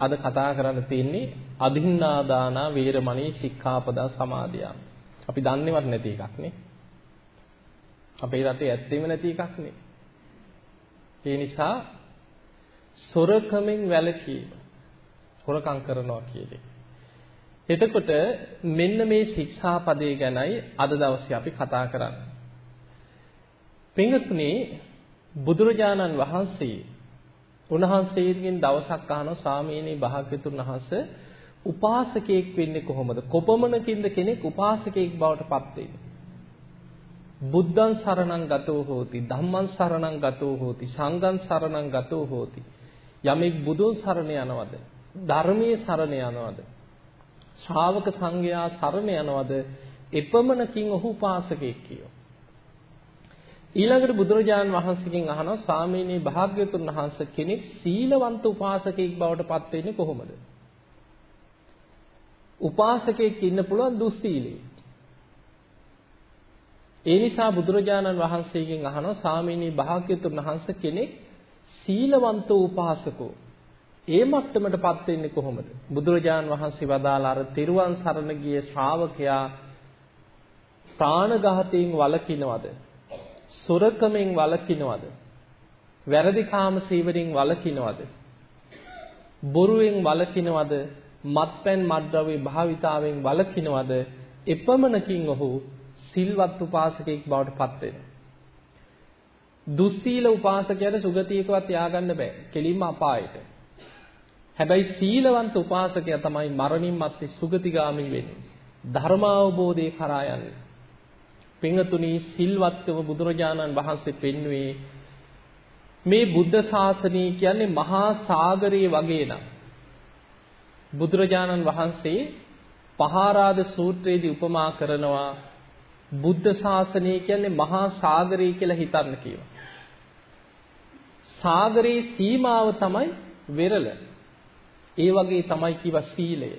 අද කතා කරන්න තියෙන්නේ අදින්නාදානා වේරමණී සික්ඛාපදා සමාදියා. අපි දන්නේවත් නැති එකක් නේ. අපේ රටේ ඇත්තෙම නැති එකක් නේ. ඒ නිසා සොරකමෙන් වැළකීම. හොරකම් කරනවා කියන්නේ. එතකොට මෙන්න මේ ශික්ෂාපදේ ගැනයි අද දවසේ අපි කතා කරන්නේ. පින්තුනේ බුදුරජාණන් වහන්සේ උන්වහන්සේගෙන් දවසක් අහනවා ස්වාමීනි භාග්‍යතුන් වහන්සේ උපාසකයෙක් වෙන්නේ කොහොමද? කොපමණකින්ද කෙනෙක් උපාසකයෙක් බවට පත් වෙන්නේ? බුද්ධං සරණං ගතෝ හෝති ධම්මං සරණං ගතෝ හෝති සංඝං සරණං ගතෝ හෝති. යමෙක් බුදුන් සරණ යනවද? ධර්මයේ සරණ යනවද? ශ්‍රාවක සංඝයා සරණ යනවද? එපමණකින් ඔහු උපාසකයෙක් කියෝ. ඊළඟට බුදුරජාණන් වහන්සේගෙන් අහනවා ස්වාමීනි භාග්‍යතුන් වහන්සේ කෙනෙක් සීලවන්ත උපාසකයෙක් බවට පත් වෙන්නේ කොහොමද? උපාසකයෙක් ඉන්න පුළුවන් දුස්සීලී. ඒ නිසා බුදුරජාණන් වහන්සේගෙන් අහනවා ස්වාමීනි භාග්‍යතුන් වහන්සේ කෙනෙක් සීලවන්ත උපාසකෝ ඒ මට්ටමටපත් වෙන්නේ කොහොමද? බුදුරජාණන් වහන්සේ වදාළ අර තිරුවන් සරණ ගිය ශ්‍රාවකයා ප්‍රාණඝාතයෙන් වළකිනවද? සොරකමෙන් වළකිනවද? වැරදි කාම සීවරින් වළකිනවද? බොරුවෙන් වළකිනවද? මත්පැන් මත්ද්‍රව්‍ය භාවිතාවෙන් වළකිනවද? එපමණකින් ඔහු සිල්වත් උපාසකෙක් බවට පත් වෙනවා. දුස්සීල උපාසකයාට සුගතියකවත් ය아가න්න බෑ. කෙලින්ම අපායට. හැබැයි සීලවන්ත උපාසකයා තමයි මරණින් මත්තේ සුගතිගාමී වෙන්නේ. ධර්මාවබෝධය කරා යන්නේ. පින්තුණි සිල්වත්කම බුදුරජාණන් වහන්සේ පෙන්වුවේ මේ බුද්ධ ශාසනය කියන්නේ මහා සාගරයේ වගේ නම් බුදුරජාණන් වහන්සේ පහාරාද සූත්‍රයේදී උපමා කරනවා බුද්ධ ශාසනය කියන්නේ මහා සාගරය කියලා හිතන්න කියනවා. සාගරයේ සීමාව තමයි වෙරළ. ඒ වගේ තමයි කිව සීලය.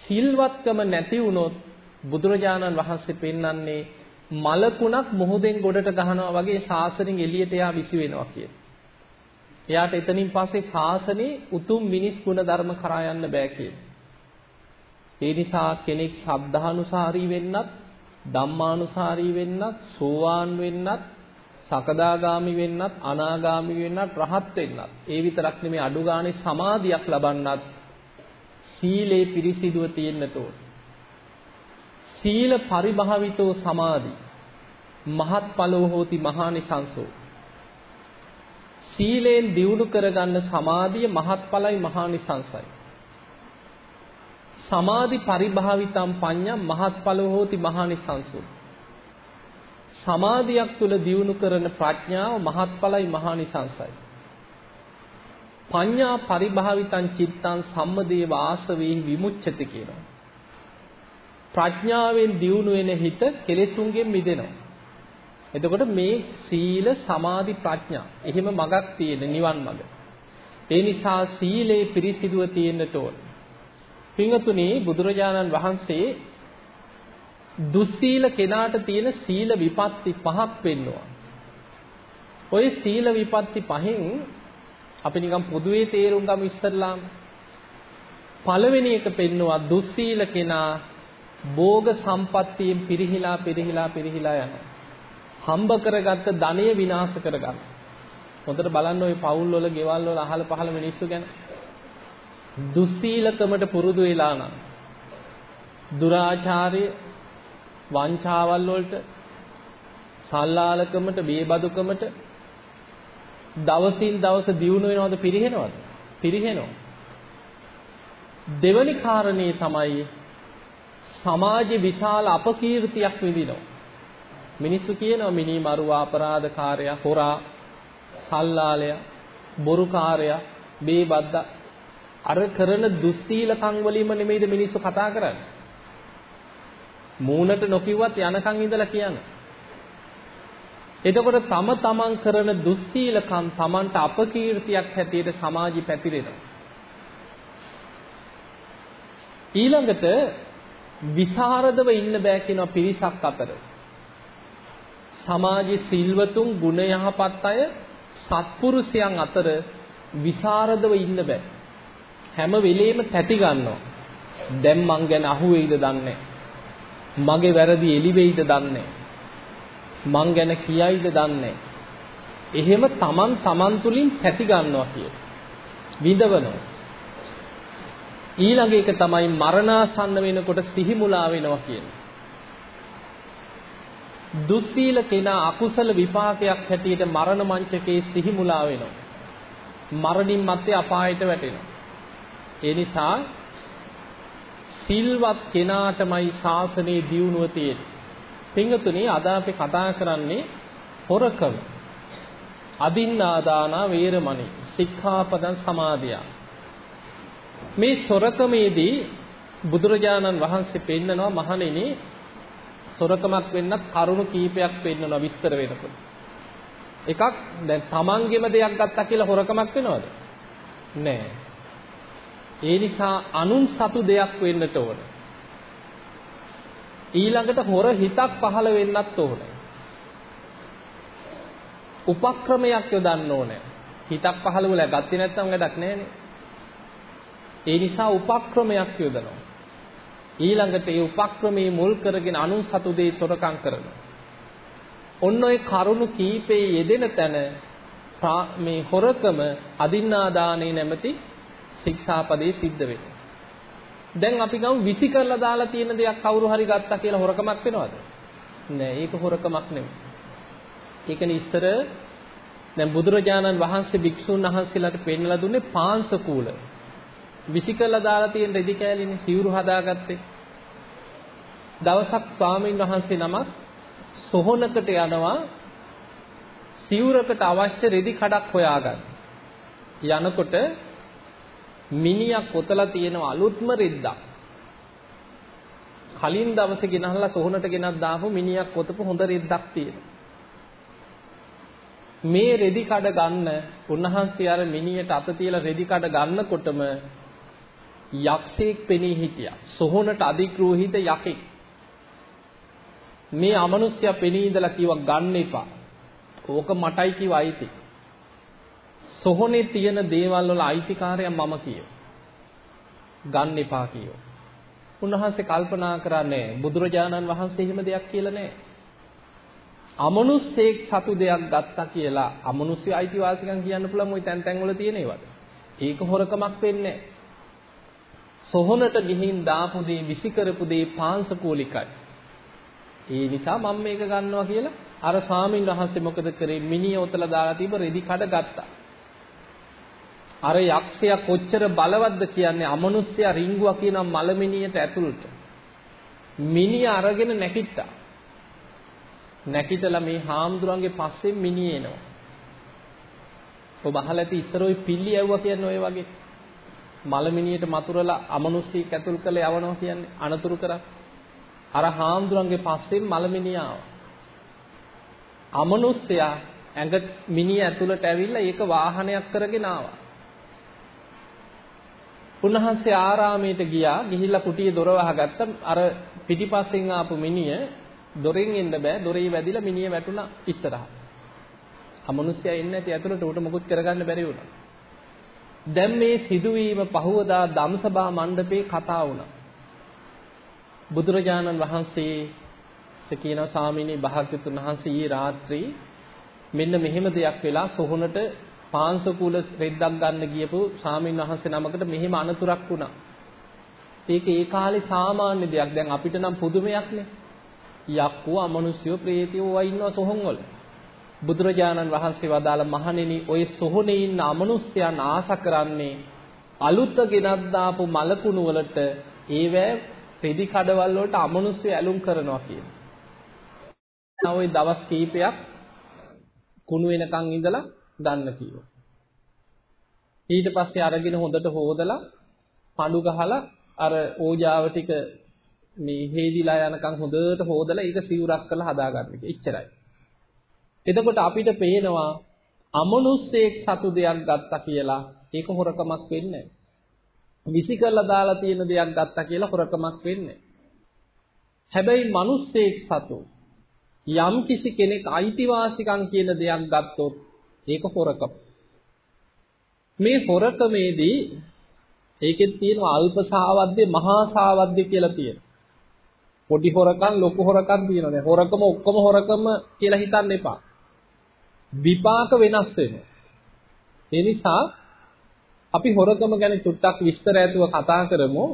සිල්වත්කම නැති වුණොත් බුදුරජාණන් වහන්සේ පෙන්වන්නේ මලකුණක් මොහොතෙන් ගොඩට ගහනවා වගේ ශාසනයෙන් එළියට යා විසි වෙනවා කියන. එයාට එතනින් පස්සේ ශාසනේ උතුම් මිනිස් ගුණ ධර්ම කරා යන්න බෑ කියන. ඒ නිසා කෙනෙක් ශබ්දානුසාරී වෙන්නත්, ධම්මානුසාරී වෙන්නත්, සෝවාන් වෙන්නත්, සකදාගාමි වෙන්නත්, අනාගාමි වෙන්නත්, රහත් වෙන්නත්. ඒ විතරක් නෙමෙයි අඩු ගානේ සමාධියක් ලබන්නත් සීලේ පිරිසිදුව තියෙන්නට ඕනේ. සීල පරිභාවිතෝ සමාධි. මහත්ඵලෝ හෝති මහානිසංසෝ. සීලෙන් දියුණු කරගන්න සමාධිය මහත්ඵලයි මහානිසංසයි. සමාධි පරිභාවිතම් පඤ්ඤා මහත්ඵලෝ හෝති මහානිසංසෝ. සමාධියක් තුල දියුණු කරන ප්‍රඥාව මහත්ඵලයි මහානිසංසයි. පඤ්ඤා පරිභාවිතං චිත්තං සම්මදේව ආසවේ විමුච්ඡති කියනවා. ප්‍රඥාවෙන් දියුණු වෙන හිත කෙලෙසුන්ගෙන් මිදෙනවා. එතකොට මේ සීල සමාධි ප්‍රඥා එහෙම මගක් තියෙන නිවන් මඟ. ඒ නිසා සීලේ පිරිසිදුව තියෙන්නට ඕන. පින්වතුනි බුදුරජාණන් වහන්සේ දුස්සීල කෙනාට තියෙන සීල විපatti පහක් පෙන්වනවා. ওই සීල විපatti පහෙන් අපි නිකන් පොදුවේ තේරුම් ගමු ඉස්සල්ලාම. පළවෙනි එක පෙන්වුවා දුස්සීල කෙනා භෝග සම්පත්තියෙන් පිරිහිලා පිරිහිලා පිරිහිලා යනවා. හම්බ කරගත්ත ධනය විනාශ කරගන්න. හොඳට බලන්න ওই පවුල් වල, ගෙවල් වල අහල පහල මිනිස්සු ගැන. දුස්සීලකමට පුරුදු වෙලා නම් දුරාචාරය, වංචාවල් වලට, සල්ලාලකමට, බේබදුකමට දවසින් දවස දියුණු වෙනවද පිරිහෙනවද? පිරිහෙනවා. දෙවනි කාරණේ තමයි සමාජේ විශාල අපකීර්තියක් විඳිනවා. මිනිස්සු කියනවා මිනි මරුවා අපරාධකාරයා හොරා සල්ලාලයා බොරුකාරයා බේබද්ද අර කරන දුස්සීලකම් වලින්ම නෙමෙයිද මිනිස්සු කතා කරන්නේ. මූණට නොකියුවත් යනකම් ඉඳලා කියන්නේ. එතකොට තම තමන් කරන දුස්සීලකම් තමන්ට අපකීර්තියක් හැටියට සමාජෙ පැතිරෙනවා. ඊළඟට විසරදව ඉන්න බෑ කියන පිරිසක් අතර සමාජයේ සිල්වතුන් ගුණ යහපත් අය සත්පුරුෂයන් අතර විසරදව ඉන්න බෑ හැම වෙලෙම තැති ගන්නවා. දැන් මං ගැන අහුවෙයිද දන්නේ මගේ වැරදි එලි වෙයිද දන්නේ මං ගැන කියයිද දන්නේ එහෙම තමන් තමන් තුලින් තැති ගන්නවා කිය. විඳවනවා. ඊළඟ එක තමයි මරණාසන්න වෙනකොට සිහිමුලා වෙනවා කියන්නේ. දුස්සීල කෙනා අකුසල විපාකයක් හැටියට මරණ මංචකේ සිහිමුලා වෙනවා. මරණින් මත්තේ අපායට වැටෙනවා. ඒ නිසා සිල්වත් කෙනාටමයි ශාසනයේ දියුණුව තියෙන්නේ. පින්වතුනි අද අපි කතා කරන්නේ හොරකම. අදින්නාදාන වේරමණී සික්ඛාපදං සමාදියා. මේ සොරකමේදී බුදුරජාණන් වහන්සේ පෙන්නනවා මහණෙනි සොරකමක් වෙන්නත් කරුණු කීපයක් පෙන්නනවා විස්තර වෙනකොට. එකක් දැන් තමන්ගේම දෙයක් ගත්තා කියලා හොරකමක් වෙනවද? නෑ. ඒ නිසා අනුන් සතු දෙයක් වෙන්නට ඕන. ඊළඟට හොර හිතක් පහළ වෙන්නත් ඕනේ. උපක්‍රමයක් යොදන්න ඕනේ. හිතක් පහළ වෙලා ගත්තේ නැත්නම් වැඩක් නැහැනේ. ඒ නිසා උපක්‍රමයක් යොදනවා. ඊළඟට ඒ උපක්‍රමයේ මුල් කරගෙන අනුන් සතු දේ සොරකම් කරනවා. ඔන්න ඔය කරුණු කීපේ යෙදෙන තැන මේ හොරකම අදින්නාදානේ නැමැති ශික්ෂාපදේ සිද්ධ වෙනවා. දැන් අපි ගමු විසි කරලා දාලා තියෙන දෙයක් කවුරු හරි ගත්තා කියලා හොරකමක් වෙනවද? නෑ ඒක හොරකමක් නෙමෙයි. ඒකනේ ඉස්තර දැන් බුදුරජාණන් වහන්සේ භික්ෂුන් වහන්සේලාට පෙන්වලා දුන්නේ පාංශකූල. විසි කරලා දාලා තියෙන රෙදි කෑලිනේ සිවුරු හදාගත්තේ. දවසක් ස්වාමීන් වහන්සේ නමක් සොහනකට යනවා සිවුරකට අවශ්‍ය රෙදි කඩක් හොයාගන්න. යනකොට මිනිහා කොතලා තියෙන අලුත්ම රෙද්දක්. කලින් දවසේ ගෙනහලා සොහනට ගෙනත් දාපු මිනිහා කොතපු හොඳ රෙද්දක් තියෙනවා. මේ රෙදි කඩ ගන්න උන්වහන්සේ අර මිනිහට අත තියලා රෙදි කඩ ගන්නකොටම යක්ෂයෙක් පෙනී හිටියා. සොහනට අධිග්‍රෝහිත යකෙක්. මේ අමනුෂ්‍යයා පෙනී ඉඳලා කිව්වා ගන්න එපා. ඕක මටයි කිව්ව අයිති. සොහනේ තියෙන දේවල් වල අයිතිකාරයා මම කියෝ. ගන්න එපා කියෝ. උන්වහන්සේ කල්පනා කරන්නේ බුදුරජාණන් වහන්සේ එහෙම දෙයක් කියලා නෑ. අමනුස්සයෙක් සතු දෙයක් ගත්තා කියලා අමනුෂ්‍ය අයිතිවාසිකම් කියන්න පුළුවන් ওই තැන් තැන් වල තියෙන ඒවාද. ඒක හොරකමක් වෙන්නේ සොහනට ගිහින් දාපු දේ විසි කරපු දේ පාංශකූලිකයි. ඒ නිසා මම මේක ගන්නවා කියලා අර ස්වාමින් වහන්සේ මොකද කරේ මිනිහ ඔතලා දාලා තිබ්බ රෙදි කඩ ගත්තා. අර යක්ෂයා කොච්චර බලවත්ද කියන්නේ අමනුෂ්‍යයා රිංගුවා කියන මලමිනියට ඇතුළට. මිනිහ අරගෙන නැකිට්ටා. නැකිටලා මේ හාමුදුරන්ගේ පස්සෙන් මිනිහ එනවා. ඔබ අහලා ඇති ඉස්සර ওই පිල්ලි ඇව්වා කියන්නේ ඔය වගේ. මලමිනියට මතුරලා අමනුෂ්‍යයෙක් ඇතුල් කළ යවනවා කියන්නේ අනතුරු කරා. අර හාමුදුරන්ගේ පස්සෙන් මලමිනිය ආවා. අමනුෂ්‍යයා ඇඟ මිනිහ ඇතුළට ඇවිල්ලා ඒක වාහනයක් කරගෙන ආවා. උන්වහන්සේ ආරාමයට ගියා ගිහිල්ලා කුටියේ දොර වහගත්ත අර පිටිපස්සෙන් ආපු මිනිය දොරෙන් එන්න බෑ දොරේ වැදිලා මිනිය වැටුණා ඉස්සරහා. අමනුෂ්‍යයා එන්නේ නැති ඇතුළට උට මොකුත් කරගන්න බැරි වුණා. දැන් මේ සිදුවීම පහවදා ධම්සභා මණ්ඩපේ කතා වුණා. බුදුරජාණන් වහන්සේ කියනවා සාමිනී භාග්‍යතුන් වහන්සේ ඊ රාත්‍රී මෙන්න මෙහෙම දෙයක් වෙලා සොහොනට පාංශකූල රෙද්දක් ගන්න ගියපු සාමින් වහන්සේ නමකට මෙහෙම අනතුරක් වුණා. ඒක ඒ කාලේ සාමාන්‍ය දෙයක්. දැන් අපිට නම් පුදුමයක්නේ. යක්කෝ අමනුෂ්‍යෝ ප්‍රේතයෝ වයි ඉන්නවා සොහොන් වල. බුදුරජාණන් වහන්සේ වදාළ මහණෙනි ඔය සොහොනේ ඉන්න අමනුෂ්‍යයන් ආස කරන්නේ අලුත ගෙනත් දාපු මලකුණු වලට ඒවැ රෙදි කඩවල් වලට අමනුෂ්‍ය ඇලුම් කරනවා කියනවා. ওই දවස් කීපයක් කුණු වෙනකන් ඉඳලා ගන්න කිව්වා. ඊට පස්සේ අරගෙන හොඳට හොදලා පඳු ගහලා අර ඕජාව ටික මේ හේදිලා යනකම් හොඳට හොදලා ඒක සිවුරක් කරලා හදාගන්න එක. එච්චරයි. එතකොට අපිට පේනවා අමනුස්සයෙක් සතු දෙයක් ගත්තා කියලා ඒක හොරකමක් වෙන්නේ නැහැ. විසි කරලා දාලා තියෙන දෙයක් ගත්තා කියලා හොරකමක් වෙන්නේ. හැබැයි මිනිස්සෙක් සතු යම් කිසි කෙනෙක් අයිතිවාසිකම් කියන දෙයක් ගත්තොත් ඒක හොරකම. මේ හොරකමේදී ඒකෙත් තියෙනවා අල්ප සාවද්‍ය මහා සාවද්‍ය කියලා තියෙනවා. පොඩි හොරකම් ලොකු හොරකම් තියෙනවා. දැන් හොරකම ඔක්කොම හොරකම කියලා හිතන්න එපා. විපාක වෙනස් වෙනවා. ඒ නිසා අපි හොරකම ගැන චුට්ටක් විස්තර ඇතුව කතා කරමු.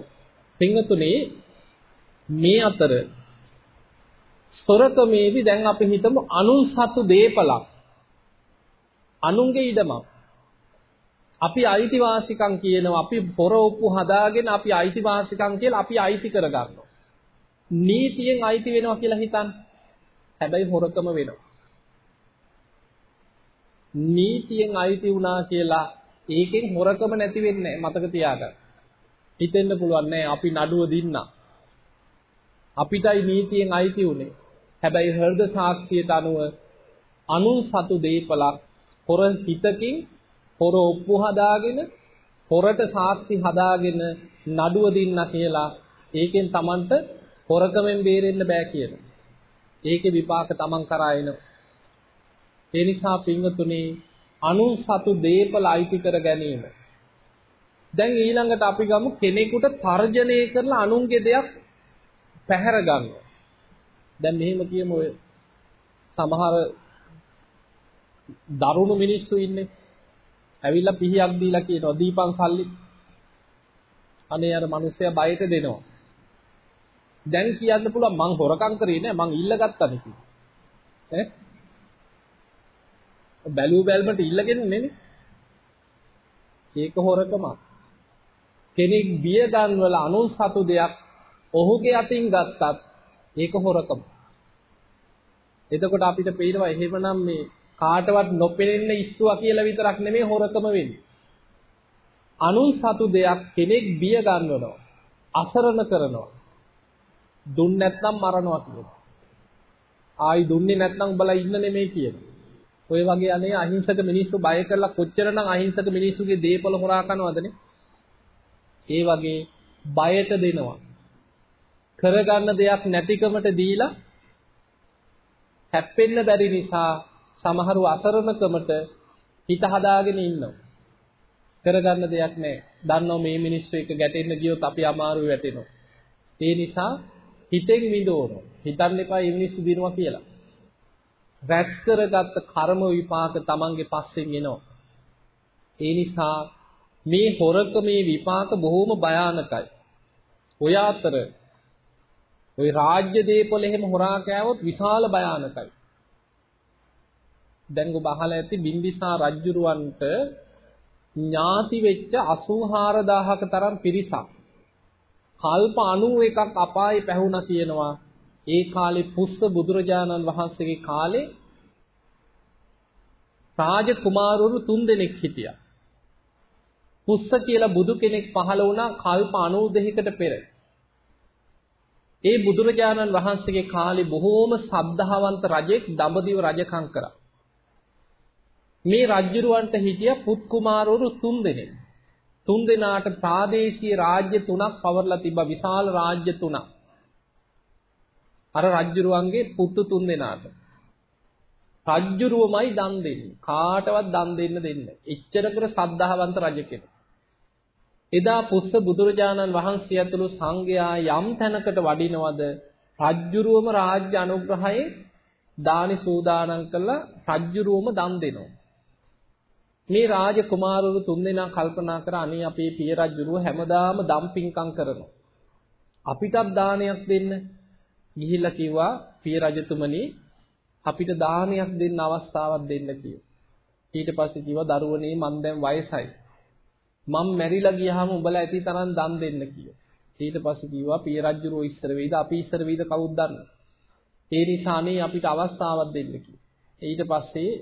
පින්වතුනි මේ අතර සොරකමේදී දැන් අපි හිතමු අනුන් සතු දීපලක්. අනුන්ගේ ඉඩමක්. අපි අයිතිවාසිකම් කියනවා. අපි පොර ඔප්පු හදාගෙන අපි අයිතිවාසිකම් කියලා අපි අයිති කරගන්නවා. නීතියෙන් අයිති වෙනවා කියලා හිතන්න. හැබැයි හොරකම වෙනවා. නීතියෙන් අයිති වුණා කියලා ඒකෙන් හොරකම නැති වෙන්නේ මතක තියාගන්න හිතෙන්න පුළුවන් නෑ අපි නඩුව දින්නා අපිටයි නීතියෙන් අයිති උනේ හැබැයි හෘද සාක්ෂියට අනුව අනුන් සතු දීපලක් හොර හිතකින් හොර ඔප්පු හදාගෙන හොරට සාක්ෂි හදාගෙන නඩුව දින්න කියලා ඒකෙන් Tamanට හොරකමෙන් බේරෙන්න බෑ කියන. ඒකේ විපාක Taman කරා එනවා. ඒ නිසා පින්වතුනි අනුන් සතු දීපල අයිති කර ගැනීම. දැන් ඊළඟට අපි ගමු කෙනෙකුට තර්ජනය කරලා අනුන්ගේ දෙයක් පැහැර ගන්නවා. දැන් මෙහෙම කියමු ඔය සමහර දරුණු මිනිස්සු ඉන්නේ. ඇවිල්ලා පිහියක් දීලා කියනවා දීපන් සල්ලි. අනේ අර මිනිස්සයා බයට දෙනවා. දැන් කියන්න පුළුවන් මං හොරකම් කරේ නෑ මං ඉල්ලගත්තානේ කිව්වා. ඈ බැලූ බැල්මට ඉල්ලගෙන නෙමෙයි. ඒක හොරකමක්. කෙනෙක් බිය ගන්නවල අනුන් සතු දෙයක් ඔහුගේ අතින් ගත්තත් ඒක හොරකම. එතකොට අපිට පේනවා එහෙමනම් මේ කාටවත් නොපෙනෙන්න ඉස්සුවා කියලා විතරක් නෙමෙයි හොරකම වෙන්නේ. අනුන් සතු දෙයක් කෙනෙක් බිය ගන්නවනවා. අසරණ කරනවා. දුන්න නැත්නම් මරනවා කියනවා. ආයි දුන්නේ නැත්නම් උඹලා ඉන්න නෙමෙයි කියනවා. ඔය වගේ අනේ අහිංසක මිනිස්සු බය කරලා කොච්චරනම් අහිංසක මිනිස්සුගේ දේපල හොරා කනවදනේ. ඒ වගේ බයට දෙනවා. කරගන්න දෙයක් නැතිකමට දීලා හැප්පෙන්න බැරි නිසා සමහරව අසරණකමට හිත හදාගෙන ඉන්නවා. කරගන්න දෙයක් නැහැ. දන්නව මේ මිනිස්සු එක ගැටෙන්න ගියොත් අපි අමාරුවේ වැටෙනවා. ඒ නිසා හිතෙන් විඳවන. හිතන්න එපා මේ මිනිස්සු දිනුවා කියලා. රැස් කරගත්ත කර්ම විපාක තමන්ගේ පස්සෙන් එනවා. ඒ නිසා මේ හොරකමේ විපාක බොහොම භයානකයි. ඔය අතර ওই රාජ්‍ය දේපොළ එහෙම හොරා කෑවොත් විශාල භයානකයි. දැන් ඔබ අහලා ඇති බිම්බිසාර රජුරවන්ට ඥාති වෙච්ච 84000ක තරම් පිරිසක් කල්ප 91ක් අපායේ පැහුණා කියනවා. ඒ කාලේ පුස්ස බුදුරජාණන් වහන්සේගේ කාලේ රාජ කුමාරවරු තුන්දෙනෙක් හිටියා. පුස්ස කියලා බුදු කෙනෙක් පහළ වුණා කල්ප 92කට පෙර. ඒ බුදුරජාණන් වහන්සේගේ කාලේ බොහෝම සද්ධාවන්ත රජෙක් දඹදිව රජකම් කරා. මේ රජුරවන්ට හිටිය පුත් කුමාරවරු තුන් දෙනෙක්. තුන් දෙනාට ප්‍රාදේශීය රාජ්‍ය තුනක් පවර්ලා තිබ්බා විශාල රාජ්‍ය තුනක්. අර රජුරුවන්ගේ පුතු තුන් දෙනාට. රජුරුවමයි දන් දෙන්නේ. කාටවත් දන් දෙන්න දෙන්නේ. එච්චරකට සද්ධාවන්ත රජ කෙනෙක්. එදා පුස්ස බුදුරජාණන් වහන්සේ ඇතුළු සංඝයා යම් තැනකට වඩිනවද රජ්ජුරුවම රාජ්‍ය අනුග්‍රහයේ දානි සූදානම් කළා රජ්ජුරුවම දන් දෙනවා. මේ රාජ කුමාරවරු තුන්දෙනා කල්පනා කර අනේ අපේ පිය රජ්ජුරුව හැමදාම දම්පින්කම් කරනවා. අපිටත් දානයක් දෙන්න. ගිහිල්ලා කිව්වා පිය රජතුමනි අපිට දානයක් දෙන්න අවස්ථාවක් දෙන්න කියලා. ඊට පස්සේ කිව්වා දරුවනේ මං දැන් වයසයි. මම මැරිලා ගියාම උඹලා ඇති තරම් දන් දෙන්න කියලා. ඊට පස්සේ කිව්වා පිය රජුරෝ ඉස්සර වෙයිද අපි ඉස්සර වෙයිද කවුද දන්නේ. ඒ නිසා නේ අපිට අවස්ථාවක් දෙන්න කියලා. ඊට පස්සේ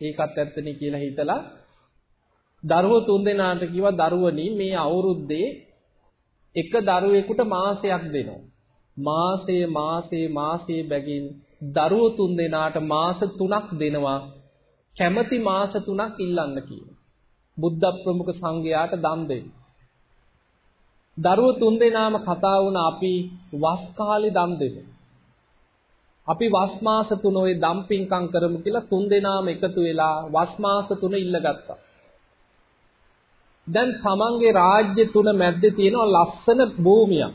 ඒකත් ඇත්තනේ කියලා හිතලා දරුවෝ තුන්දෙනාට කිව්වා දරුවනි මේ අවුරුද්දේ එක දරුවෙකුට මාසයක් දෙනවා. මාසයේ මාසයේ මාසයේ බැගින් දරුවෝ තුන්දෙනාට මාස 3ක් දෙනවා. කැමැති මාස 3ක් ඉල්ලන්න කියලා. බුද්ධ ප්‍රමුඛ සංඝයාට දන් දෙන්න. දරුවෝ තුන්දෙනාම කතා වුණ අපි වස් කාලේ දන් දෙමු. අපි වස් මාස තුන ওই දම්පින්කම් කරමු කියලා තුන්දෙනාම එකතු වෙලා වස් මාස තුන ඉල්ලගත්තා. දැන් තමන්ගේ රාජ්‍ය තුන මැද්දේ තියෙනවා ලස්සන භූමියක්.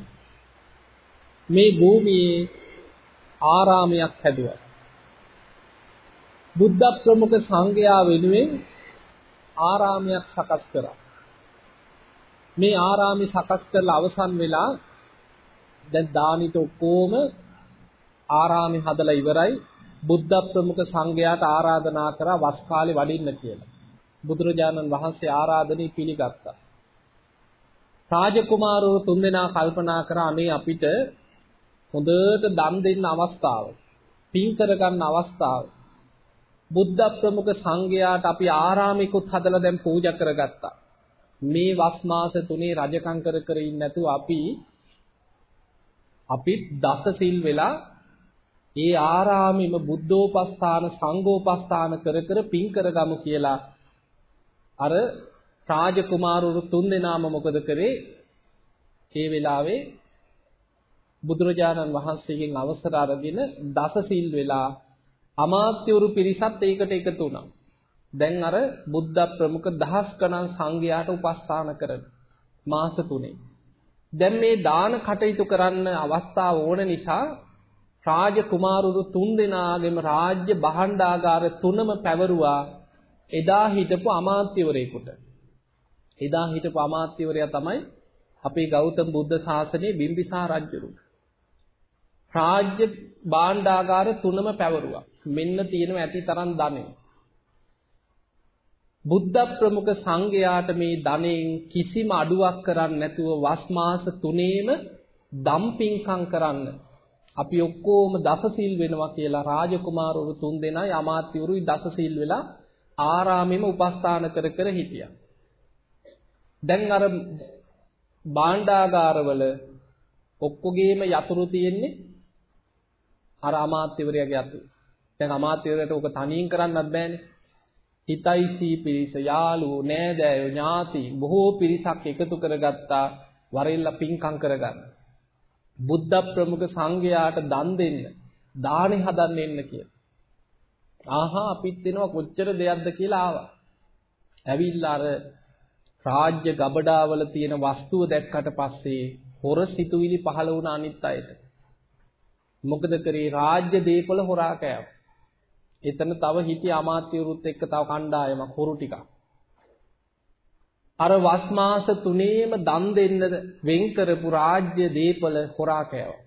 මේ භූමියේ ආරාමයක් හැදුවා. බුද්ධ ප්‍රමුඛ සංඝයා වෙනුවෙන් ආරාමයක් සකස් කරා. මේ ආරාමي සකස් කරලා අවසන් වෙලා දැන් දානිත ඔක්කොම ආරාමي හදලා ඉවරයි බුද්ධ ප්‍රමුඛ සංඝයාට ආරාධනා කරා වස් කාලේ වඩින්න කියලා. බුදුරජාණන් වහන්සේ ආරාධනෙ පිළිගත්තා. රාජකුමාරවරු තුන්දෙනා කල්පනා කරා අනේ අපිට හොඳට දන් දෙන්න අවස්ථාව, පින් කරගන්න අවස්ථාව. බුද්ධ ප්‍රමුඛ සංඝයාට අපි ආරාමිකුත් හදලා දැන් පූජා කරගත්තා. මේ වස් මාස තුනේ රජකම් කර කර ඉන්නේ නැතුව අපි අපිත් දස සිල් වෙලා ඒ ආරාමෙම බුද්ධෝපස්ථාන සංඝෝපස්ථාන කර කර පින් කරගමු කියලා අර රාජකුමාරවරු තුන්දෙනාම මොකද කරේ? ඒ වෙලාවේ බුදුරජාණන් වහන්සේගෙන් අවසර අරගෙන දස සිල් වෙලා අමාත්‍යවරු පිරිසත් ඒකට එකතු වුණා. දැන් අර බුද්ධ ප්‍රමුඛ දහස් ගණන් සංඝයාට උපස්ථාන කරන මාස තුනේ. දැන් මේ දාන කටයුතු කරන්න අවස්ථාව ඕන නිසා රාජකුමාරවරු තුන්දෙනාගේම රාජ්‍ය භාණ්ඩාගාර තුනම පැවරුවා එදා හිටපු අමාත්‍යවරයෙකුට. එදා හිටපු අමාත්‍යවරයා තමයි අපේ ගෞතම බුද්ධ ශාසනයේ බිම්බිසාර රජුරු. රාජ්‍ය භාණ්ඩාගාර තුනම පැවරුවා. මෙන්න තියෙනවා ඇති තරම් ධනෙ. බුද්ධ ප්‍රමුඛ සංඝයාට මේ ධනෙන් කිසිම අඩුවක් කරන්නේ නැතුව වස් මාස තුනේම දම්පින්කම් කරන්න අපි ඔක්කොම දසසිල් වෙනවා කියලා රාජකුමාරවරු තුන්දෙනායි අමාත්‍යවරුයි දසසිල් වෙලා ආරාමෙම උපස්ථාන කර කර හිටියා. දැන් අර භාණ්ඩාගාරවල ඔක්කොගේම යතුරු තියෙන්නේ අර අමාත්‍යවරයාගේ යතුරු. දැන් අමාත්‍යවරයාට ඕක තනියෙන් කරන්නත් බෑනේ. හිතයිසී පිරිස යාළුවෝ නෑදෑයෝ ඥාති බොහෝ පිරිසක් එකතු කරගත්තා වරෙල්ලා පින්කම් කරගන්න. බුද්ධ ප්‍රමුඛ සංඝයාට දන් දෙන්න, දානි හදන්න එන්න කියලා. ආහා අපිත් එනවා කොච්චර දෙයක්ද කියලා ආවා. ඇවිල්ලා අර රාජ්‍ය ගබඩාවල තියෙන වස්තුව දැක්කට පස්සේ හොර සිතුවිලි පහළ වුණ අනිත් අයට. මොකද කරේ රාජ්‍ය දීපල හොරා කෑවා. එතන තව හිටිය අමාත්‍යවරුත් එක්ක තව කණ්ඩායමක් හොරු ටිකක්. අර වස් මාස තුනේම දන් දෙන්න වෙන් කරපු රාජ්‍ය දීපල හොරා කෑවා.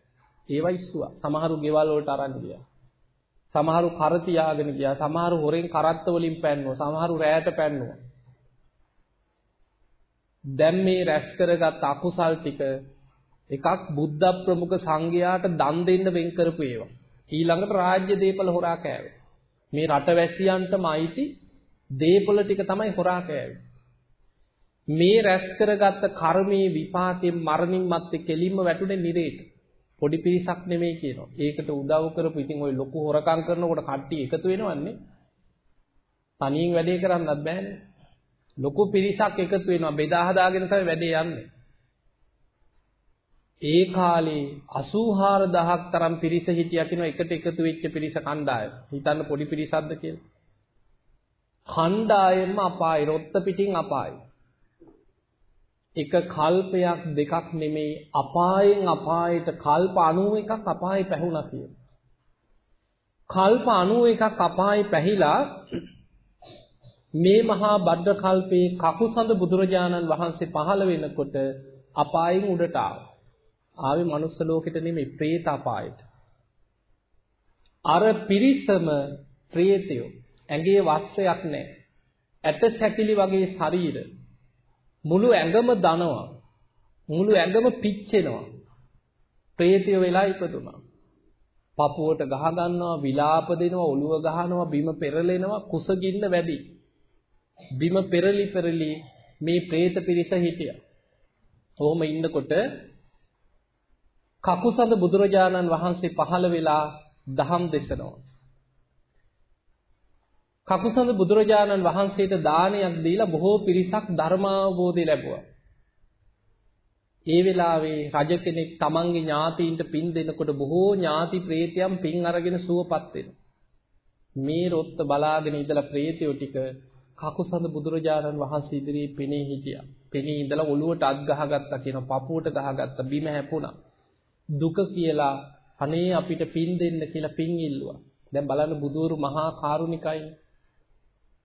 ඒවා ඉස්සුවා. සමහරු ගෙවල් වලට අරන් ගියා. සමහරු කර තියාගෙන ගියා. සමහරු හොරෙන් කරත්ත වලින් පැන්නුවා. සමහරු රැයට පැන්නුවා. දැන් මේ රැස් කරගත් අකුසල් ටික එකක් බුද්ධ ප්‍රමුඛ සංඝයාට දන් දෙන්න වෙන් කරපු ඒවා. ඊළඟට රාජ්‍ය දීපල හොරා කෑවේ. මේ රටවැසියන්ටම අයිති දීපල ටික තමයි හොරා කෑවේ. මේ රැස් කරගත්ත කර්මයේ විපාකයෙන් මරණින් මත්තේ කෙලින්ම වැටුනේ නිරේට. පොඩි පිරිසක් නෙමෙයි කියනවා. ඒකට උදව් කරපු ඉතින් ওই ලොකු හොරකම් කරනකොට කට්ටිය එකතු වෙනවන්නේ. තනියෙන් වැඩේ කරන්නත් බෑනේ. ලොකු පිරිසක් එකතු වෙනවා බෙදා හදාගෙන තමයි වැඩේ යන්නේ. ඒ කාලේ 84000ක් තරම් පිරිස හිටියා කියනවා එකට එකතු වෙච්ච පිරිස කණ්ඩායම. හිතන්න පොඩි පිරිසක්ද කියලා. කණ්ඩායම අපායි රොත්ත පිටින් අපායි. එක කල්පයක් දෙකක් නෙමෙයි අපායෙන් අපායට කල්ප 91ක් අපායේ පැහුණා කියන. කල්ප 91ක් අපායේ පැහිලා මේ මහා බද්ද කල්පේ කකුසඳ බුදුරජාණන් වහන්සේ පහළ වෙනකොට අපායෙන් උඩට ආවා. ආවේ මනුස්ස ලෝකෙට නෙමෙයි പ്രേත අපායට. අර පිරිසම പ്രേතයෝ. ඇඟේ වස්ත්‍රයක් නැහැ. ඇට සැකිලි වගේ ශරීර. මුළු ඇඟම දනවා. මුළු ඇඟම පිච්චෙනවා. പ്രേතය වෙලා ඉපදුනා. පපුවට ගහ ගන්නවා, විලාප දෙනවා, ඔළුව ගහනවා, බිම පෙරලෙනවා, කුසගින්න වැඩි. බිම පෙරලි පෙරලි මේ പ്രേත පිරිස හිටියා. කොහොම ඉන්නකොට කකුසඳ බුදුරජාණන් වහන්සේ පහළ වෙලා දහම් දෙසනවා. කකුසඳ බුදුරජාණන් වහන්සේට දානයක් දීලා බොහෝ පිරිසක් ධර්මාවබෝධය ලැබුවා. ඒ වෙලාවේ රජ කෙනෙක් තමන්ගේ ඥාතීන්ට පින් දෙනකොට බොහෝ ඥාති ප්‍රේතයන් පින් අරගෙන සුවපත් වෙනවා. මේ රොත්ත බලාගෙන ඉඳලා ප්‍රේතයෝ ටික කකුසඳ බුදුරජාණන් වහන්සේ ඉදිරියේ පෙනී හිටියා. පෙනී ඉඳලා ඔළුවට අත් ගහගත්තා කියන පපුවට ගහගත්තා බිම හැපුණා. දුක කියලා අනේ අපිට පින් දෙන්න කියලා පින් ඉල්ලුවා. දැන් බලන්න බුදුරු මහා කාරුණිකයි.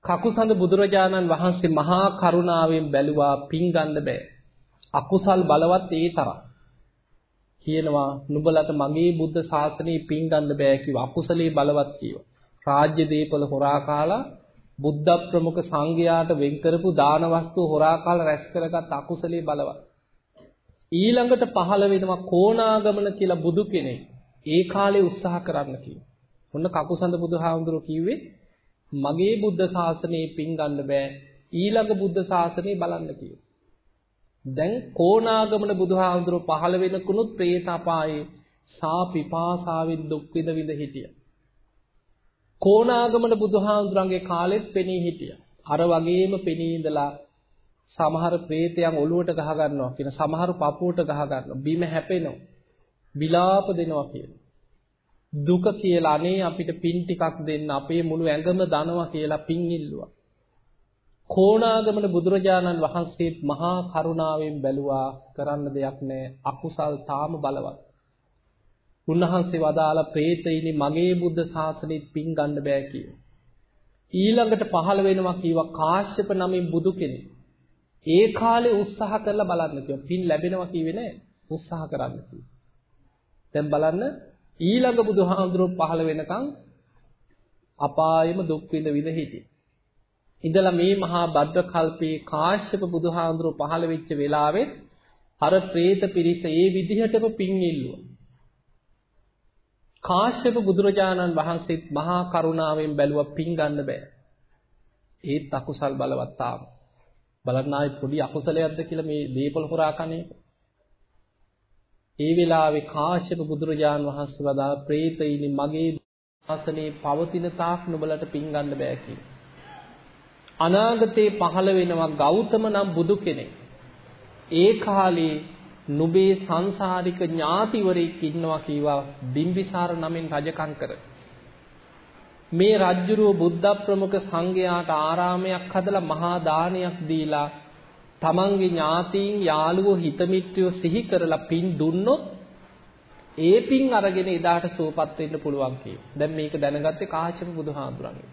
කකුසඳ බුදුරජාණන් වහන්සේ මහා කරුණාවෙන් බැලුවා පින් ගන්න බෑ. අකුසල් බලවත් ඒ තරම්. කියනවා නුඹලට මගේ බුද්ධ ශාසනයේ පින් ගන්න බෑ කිව්වා. අකුසලේ බලවත් කිව්වා. රාජ්‍ය දීපල හොරා කාලා බුද්ධ ප්‍රමුඛ සංඝයාට වෙන් කරපු දාන වස්තු හොරා කාලා රැස් කරගත් අකුසලේ බලවත්. ඊළඟට පහළ වෙනවා කොණාගමන කියලා බුදු කෙනෙක්. ඒ කාලේ උත්සාහ කරන්න කිව්වා. ඔන්න කකුසඳ බුදුහාමුදුරුවෝ කිව්වේ මගේ බුද්ධ ශාසනයේ පින් ගන්න බෑ. ඊළඟ බුද්ධ ශාසනය බලන්න කිව්වා. දැන් කොණාගමන බුදුහාමුදුරුවෝ පහළ වෙනකුණුත් പ്രേත අපායේ සා පිපාසාවෙන් දුක් විඳ විඳ හිටියා. කොණාගමන බුදුහාමුදුරන්ගේ කාලෙත් පෙනී හිටියා. අර වගේම පෙනී ඉඳලා සමහර ප්‍රේතයන් ඔලුවට ගහ ගන්නවා කියන සමහර පපුවට ගහ ගන්නවා. බිම හැපෙනවා. විලාප දෙනවා කියන. දුක කියලා අනේ අපිට පින් ටිකක් දෙන්න අපේ මුළු ඇඟම දනවා කියලා පින් ඉල්ලුවා. කොණාගමන බුදුරජාණන් වහන්සේ මහා කරුණාවෙන් බැලුවා කරන්න දෙයක් නැහැ අකුසල් තාම බලවත්. උන්වහන්සේ වදාළ പ്രേතයිනි මගේ බුද්ධ ශාසනෙත් පින් ගන්න බෑ කිය. ඊළඟට පහළ වෙනවා කීවා කාශ්‍යප නමින් බුදු කෙනෙක්. ඒ කාලේ උත්සාහ කරලා බලන්න කිව්වා. පින් ලැබෙනවා කිව්වේ නෑ. උත්සාහ කරන්න කිව්වා. දැන් බලන්න ඊළඟ බුදුහාමුදුරුවෝ පහළ වෙනකන් අපායෙම දුක් විඳ විඳ හිටියේ. ඉඳලා මේ මහා භද්‍ර කල්පේ කාශ්‍යප බුදුහාමුදුරුවෝ පහළ වෙච්ච වෙලාවෙත් අර പ്രേත පිරිස ඒ විදිහටම පින් ඉල්ලුවා. කාශ්‍යප බුදුරජාණන් වහන්සේත් මහා කරුණාවෙන් බැලුවා පින් ගන්න බෑ. ඒත් අකුසල් බලවත් ආව. බලන්න ආයේ පොඩි අකුසලයක්ද කියලා මේ දීපල හොරා කන්නේ. ඒ වෙලාවේ කාශ්‍යප බුදුරජාණන් වහන්සේ වදා ප්‍රේතයිනි මගේ ආසනේ පවතින තාක් නුඹලට පින් ගන්න බෑ කියලා. අනාගතේ පහළ වෙනවා ගෞතම නම් බුදු කෙනෙක්. ඒ කාලේ නුඹේ සංසාරික ඥාතිවරයෙක් ඉන්නවා කීවා බිම්බිසාර නමින් රජකම් කර. මේ රජ්ජුරුව බුද්ධ ප්‍රමුඛ සංඝයාට ආරාමයක් හදලා මහා දානයක් දීලා තමන්ගේ ඥාතීන් යාළුවෝ හිතමිත්‍රයෝ සිහි කරලා පින් දුන්නොත් ඒ පින් අරගෙන එදාට සුවපත් වෙන්න පුළුවන් කිය. දැන් මේක දැනගත්තේ කාශ්‍යප බුදුහාඳුරන්ගේ.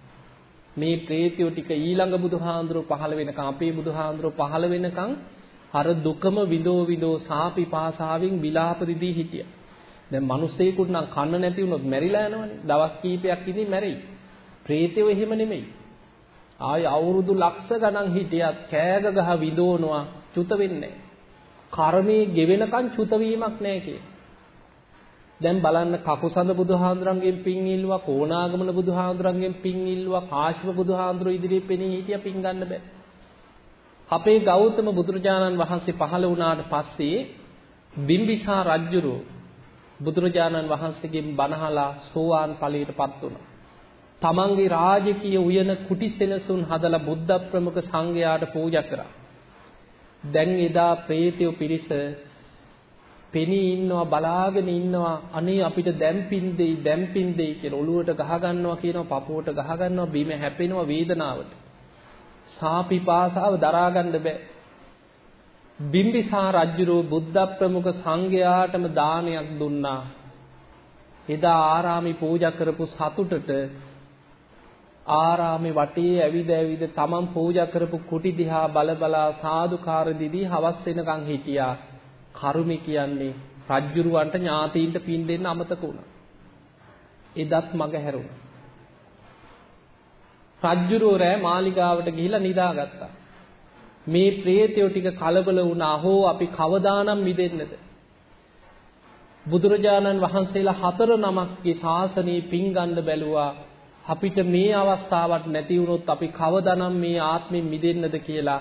මේ ප්‍රේතයෝ ටික ඊළඟ බුදුහාඳුරෝ පහළ වෙනකන් අපේ බුදුහාඳුරෝ පහළ වෙනකන් අර දුකම විඳෝ විඳෝ සාපිපාසාවෙන් විලාප රිදී හිටියා. දැන් මිනිස්සෙකුට නම් කන්න නැති වුණොත් මැරිලා යනවනේ. දවස් කීපයක් ඉඳින් මැරෙයි. ප්‍රේතයෝ එහෙම නෙමෙයි. ආයි අවුරුදු ලක්ෂ ගණන් හිටියත් කෑග ගහ විඳෝනවා චුත වෙන්නේ කර්මයේ ගෙවෙනකන් චුත වීමක් නැහැ කිය. දැන් බලන්න කකුසඳ බුදුහාඳුරන්ගෙන් පින් ඉල්ලුවා, කොණාගමන බුදුහාඳුරන්ගෙන් පින් ඉල්ලුවා, කාශ්‍යප බුදුහාඳුර ඉදිරියේ පෙනී හිටියා පින් ගන්න බෑ. අපේ ගෞතම බුදුරජාණන් වහන්සේ පහළ වුණාට පස්සේ බිම්බිසාර රජුරෝ බුදුරජාණන් වහන්සේගෙන් බණහලා සෝවාන් ඵලයටපත් වුණා. තමන්ගේ රාජකීය උයන කුටි සෙනසුන් හදලා බුද්ධ ප්‍රමුඛ සංඝයාට පූජා කරා. දැන් එදා ප්‍රේතයෝ පිරිස පෙනී ඉන්නවා බලාගෙන ඉන්නවා අනේ අපිට දැන් පින් දෙයි දැන් පින් දෙයි කියලා ඔළුවට ගහ ගන්නවා කියනවා පපුවට ගහ ගන්නවා බිම හැපෙනවා වේදනාවට සාපිපාසාව දරා ගන්න බෑ. බිම්බිසාර රජුරෝ බුද්ධ ප්‍රමුඛ සංඝයාටම දානයක් දුන්නා. එදා ආරාමි පූජා කරපු සතුටට ආරාමේ වටේ ඇවිද ඇවිද තමන් පූජා කරපු කුටි දිහා බල බලා සාදුකාර දිදී හවස් වෙනකන් හිටියා. කරුමේ කියන්නේ රජ්ජුරුවන්ට ඥාතීන්ට පින් දෙන්න අමතක වුණා. එදත් මග හැරුණා. රජ්ජුරුව රෑ මාලිගාවට ගිහිලා නිදාගත්තා. මේ ප්‍රේතයෝ ටික කලබල වුණා. හෝ අපි කවදානම් මිදෙන්නද? බුදුරජාණන් වහන්සේලා හතර නමක්ගේ ශාසනය පින් ගන්න බැලුවා. අපිට මේ අවස්ථාවක් නැති වුණොත් අපි කවදානම් මේ ආත්මෙන් මිදෙන්නද කියලා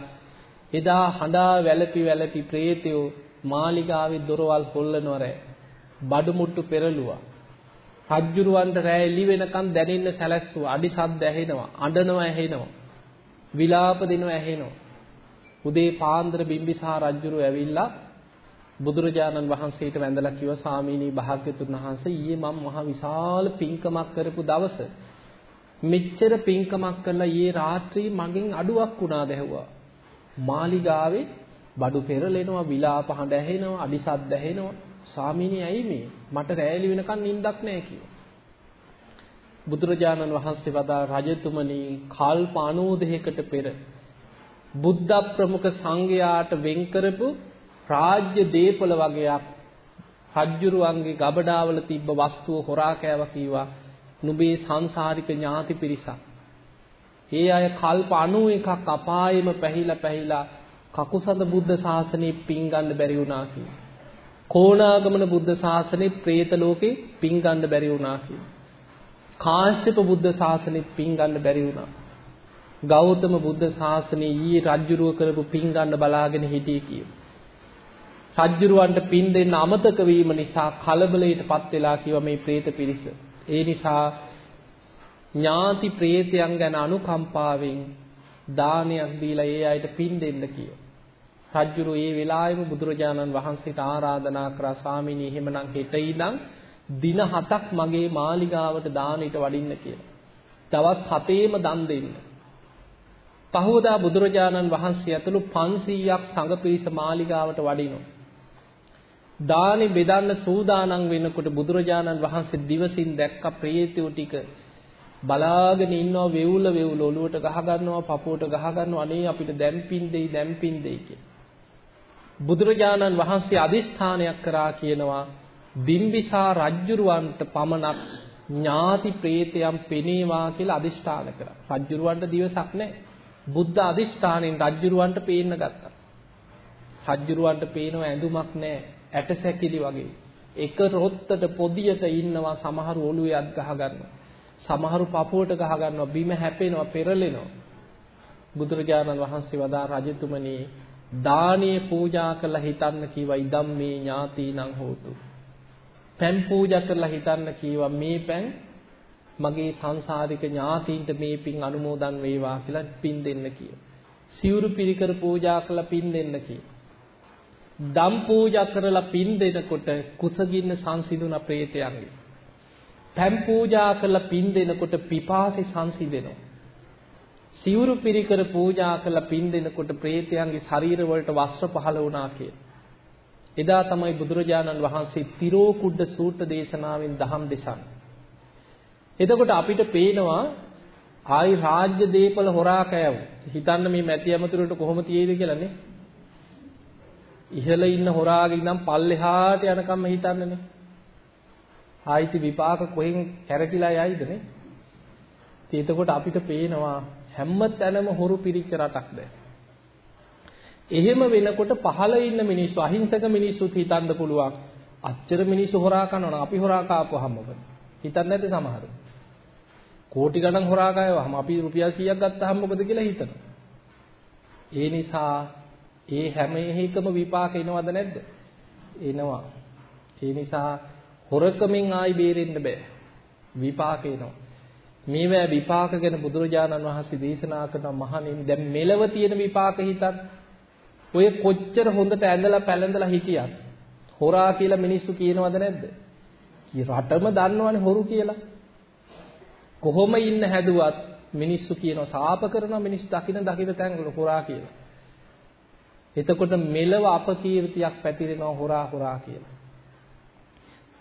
එදා හඬා වැළපි වැළපි ප්‍රේතයෝ මාලිගාවේ දොරවල් හොල්ලනවර බඩු මුට්ටු පෙරළුවා රජ්ජුරුවන්ට රෑ එළි වෙනකන් දැනෙන්න සැලැස්සුවා. අඩි ශබ්ද ඇහෙනවා, අඬනවා ඇහෙනවා. විලාප දෙනවා ඇහෙනවා. උදේ පාන්දර බිම්බිසාර රජ්ජුරුව ඇවිල්ලා බුදුරජාණන් වහන්සේට වැඳලා කිව්වා ස්වාමීනි භාග්‍යතුන් වහන්සේ ඊයේ මම මහ විශාල පින්කමක් කරපු දවස මෙච්චර පින්කමක් කළා ඊයේ රාත්‍රී මගෙන් අඩුවක් වුණා දැහුවා. මාලිගාවේ බඩු පෙරලෙනවා, විලාප හඬ ඇහෙනවා, අඩිසද්ද ඇහෙනවා. ස්වාමීනි ඇයි මේ? මට රැයලි වෙනකන් නිින්දක් නැහැ කිව්වා. බුදුරජාණන් වහන්සේ වදා රජතුමනි කල්ප 92කට පෙර බුද්ධ ප්‍රමුඛ සංඝයාට වෙන් කරපු රාජ්‍ය දීපල වගේක් රජ්ජුරුවන්ගේ ගබඩාවල තිබ්බ වස්තුව හොරා කෑවා කීවා නුඹේ සංසාරික ඥාති පිරිසක්. ඒ අය කල්ප 91ක් අපායෙම පැහිලා පැහිලා කකුසඳ බුද්ධ ශාසනය පින් ගන්න බැරි වුණා කියලා. කොණාගමන බුද්ධ ශාසනය പ്രേත ලෝකේ පින් ගන්න බැරි වුණා කියලා. කාශ්‍යප බුද්ධ ශාසනය පින් ගන්න බැරි වුණා. ගෞතම බුද්ධ ශාසනයේ ඊ රජ්ජුරුව කරපු පින් ගන්න බලාගෙන හිටියේ කියමු. රජ්ජුරුවන්ට පින් දෙන්න අමතක වීම නිසා කලබලයටපත් වෙලා කිව මේ പ്രേත පිරිස. ඒ නිසා ඥාති പ്രേතයන් ගැන අනුකම්පාවෙන් දානයක් දීලා ඒ අයට පින් දෙන්න කියෝ. රජ්ජුරුව ඒ වෙලාවේම බුදුරජාණන් වහන්සේට ආරාධනා කරා ස්වාමීනි එහෙමනම් හෙට ඉඳන් දින 7ක් මගේ මාලිගාවට දානෙට වඩින්න කියලා. දවස් 7ේම දන් දෙන්න. පහවදා බුදුරජාණන් වහන්සේ ඇතුළු 500ක් සංඝ පිරිස මාලිගාවට වඩිනවා. දානි බෙදන්න සූදානම් වෙනකොට බුදුරජාණන් වහන්සේ දිවසින් දැක්ක ප්‍රේතයෝ ටික බලාගෙන ඉන්නවා වෙවුල වෙවුල ඔලුවට ගහ ගන්නවා පපුවට ගහ ගන්නවා අනේ අපිට දැම්පින් දෙයි දැම්පින් දෙයි කියලා. බුදුරජාණන් වහන්සේ අදිස්ථානයක් කරා කියනවා බිම්බිසා රජ්ජුරුවන්ට පමණක් ඥාති ප්‍රේතයන් පෙනේවා කියලා අදිෂ්ඨාන කරා. රජ්ජුරුවන්ට දිවසක් නැහැ. බුද්ධ අදිෂ්ඨානෙන් රජ්ජුරුවන්ට පේන්න ගත්තා. රජ්ජුරුවන්ට පේනව ඇඳුමක් නැහැ. ඇටසැකිලි වගේ. එක රොත්තට පොදියට ඉන්නවා සමහරු ඔළුවේ අත් ගහ ගන්නවා. සමහරු පපුවට ගහ ගන්නවා බිම හැපෙනවා පෙරලෙනවා. බුදුරජාණන් වහන්සේ වදා රජතුමනි දානීය පූජා කළා හිතන්න කීවා ඉදම් මේ ඥාතිනම් හෝතු. පෑන් පූජා කරලා හිතන්න කීවා මේ පෑන් මගේ සංසාරික ඥාතීන්ට මේ පින් අනුමෝදන් වේවා කියලා පින් දෙන්න කිය. සිවුරු පිරිකර පූජා කළා පින් දෙන්න කිය. දම් පූජා කරලා පින් දෙනකොට කුසගින්න සංසිඳුන ප්‍රේතයන්ගේ. පෑන් පූජා කරලා පින් දෙනකොට පිපාසි සංසිඳෙනවා. සිවුරු පිරිකර පූජා කරලා පින් දෙනකොට ප්‍රේතයන්ගේ ශරීර වලට වස්ත්‍ර පහළ වුණා කියලා. එදා තමයි බුදුරජාණන් වහන්සේ තිරෝකුඩ සූත්‍ර දේශනාවෙන් දහම් දෙසන්නේ. එතකොට අපිට පේනවා ආයි රාජ්‍ය දීපල හොරා කෑව. හිතන්න මේ මැති ඇමතුරට කොහොම තියෙයිද කියලා නේ. ඉහළ ඉන්න හොරාගේ ඉඳන් පල්ලෙහාට යනකම් හිතන්නනේ. ආයිති විපාක කොහෙන් කැරකිලා යයිද නේ? එතකොට අපිට පේනවා හැම තැනම හොරු පිරිච්ච රටක් දැන්. එහෙම වෙනකොට පහළ ඉන්න මිනිස්සු අහිංසක මිනිස්සුත් හිතන්න පුළුවන්. අච්චර මිනිස්සු හොරා කරනවා අපි හොරා කාපුවාම මොකද? හිතන්නේ නැද්ද සමහරව? කෝටි ගණන් හොරා කායවහම අපි රුපියල් 100ක් ගත්තාම මොකද කියලා හිතනවා. ඒ නිසා ඒ හැම එකම විපාක එනවද නැද්ද? එනවා. ඒ නිසා හොරකමින් ආයි බේරෙන්න බෑ. විපාක එනවා. මේවැ විපාක ගැන බුදුරජාණන් වහන්සේ දේශනා කරන මහණෙනි දැන් මෙලව තියෙන විපාක හිතත් ඔය කොච්චර හොඳට ඇඳලා පැලඳලා හිටියත් හොරා කියලා මිනිස්සු කියනවද නැද්ද? රටම දන්නවනේ හොරු කියලා. කොහොම ඉන්න හැදුවත් මිනිස්සු කියනවා සාප කරනවා මිනිස්සු දකින දකින තැන් හොරා කියලා. එතකොට මෙලව අපකීර්තියක් පැතිරෙනවා හොරා හොරා කියලා.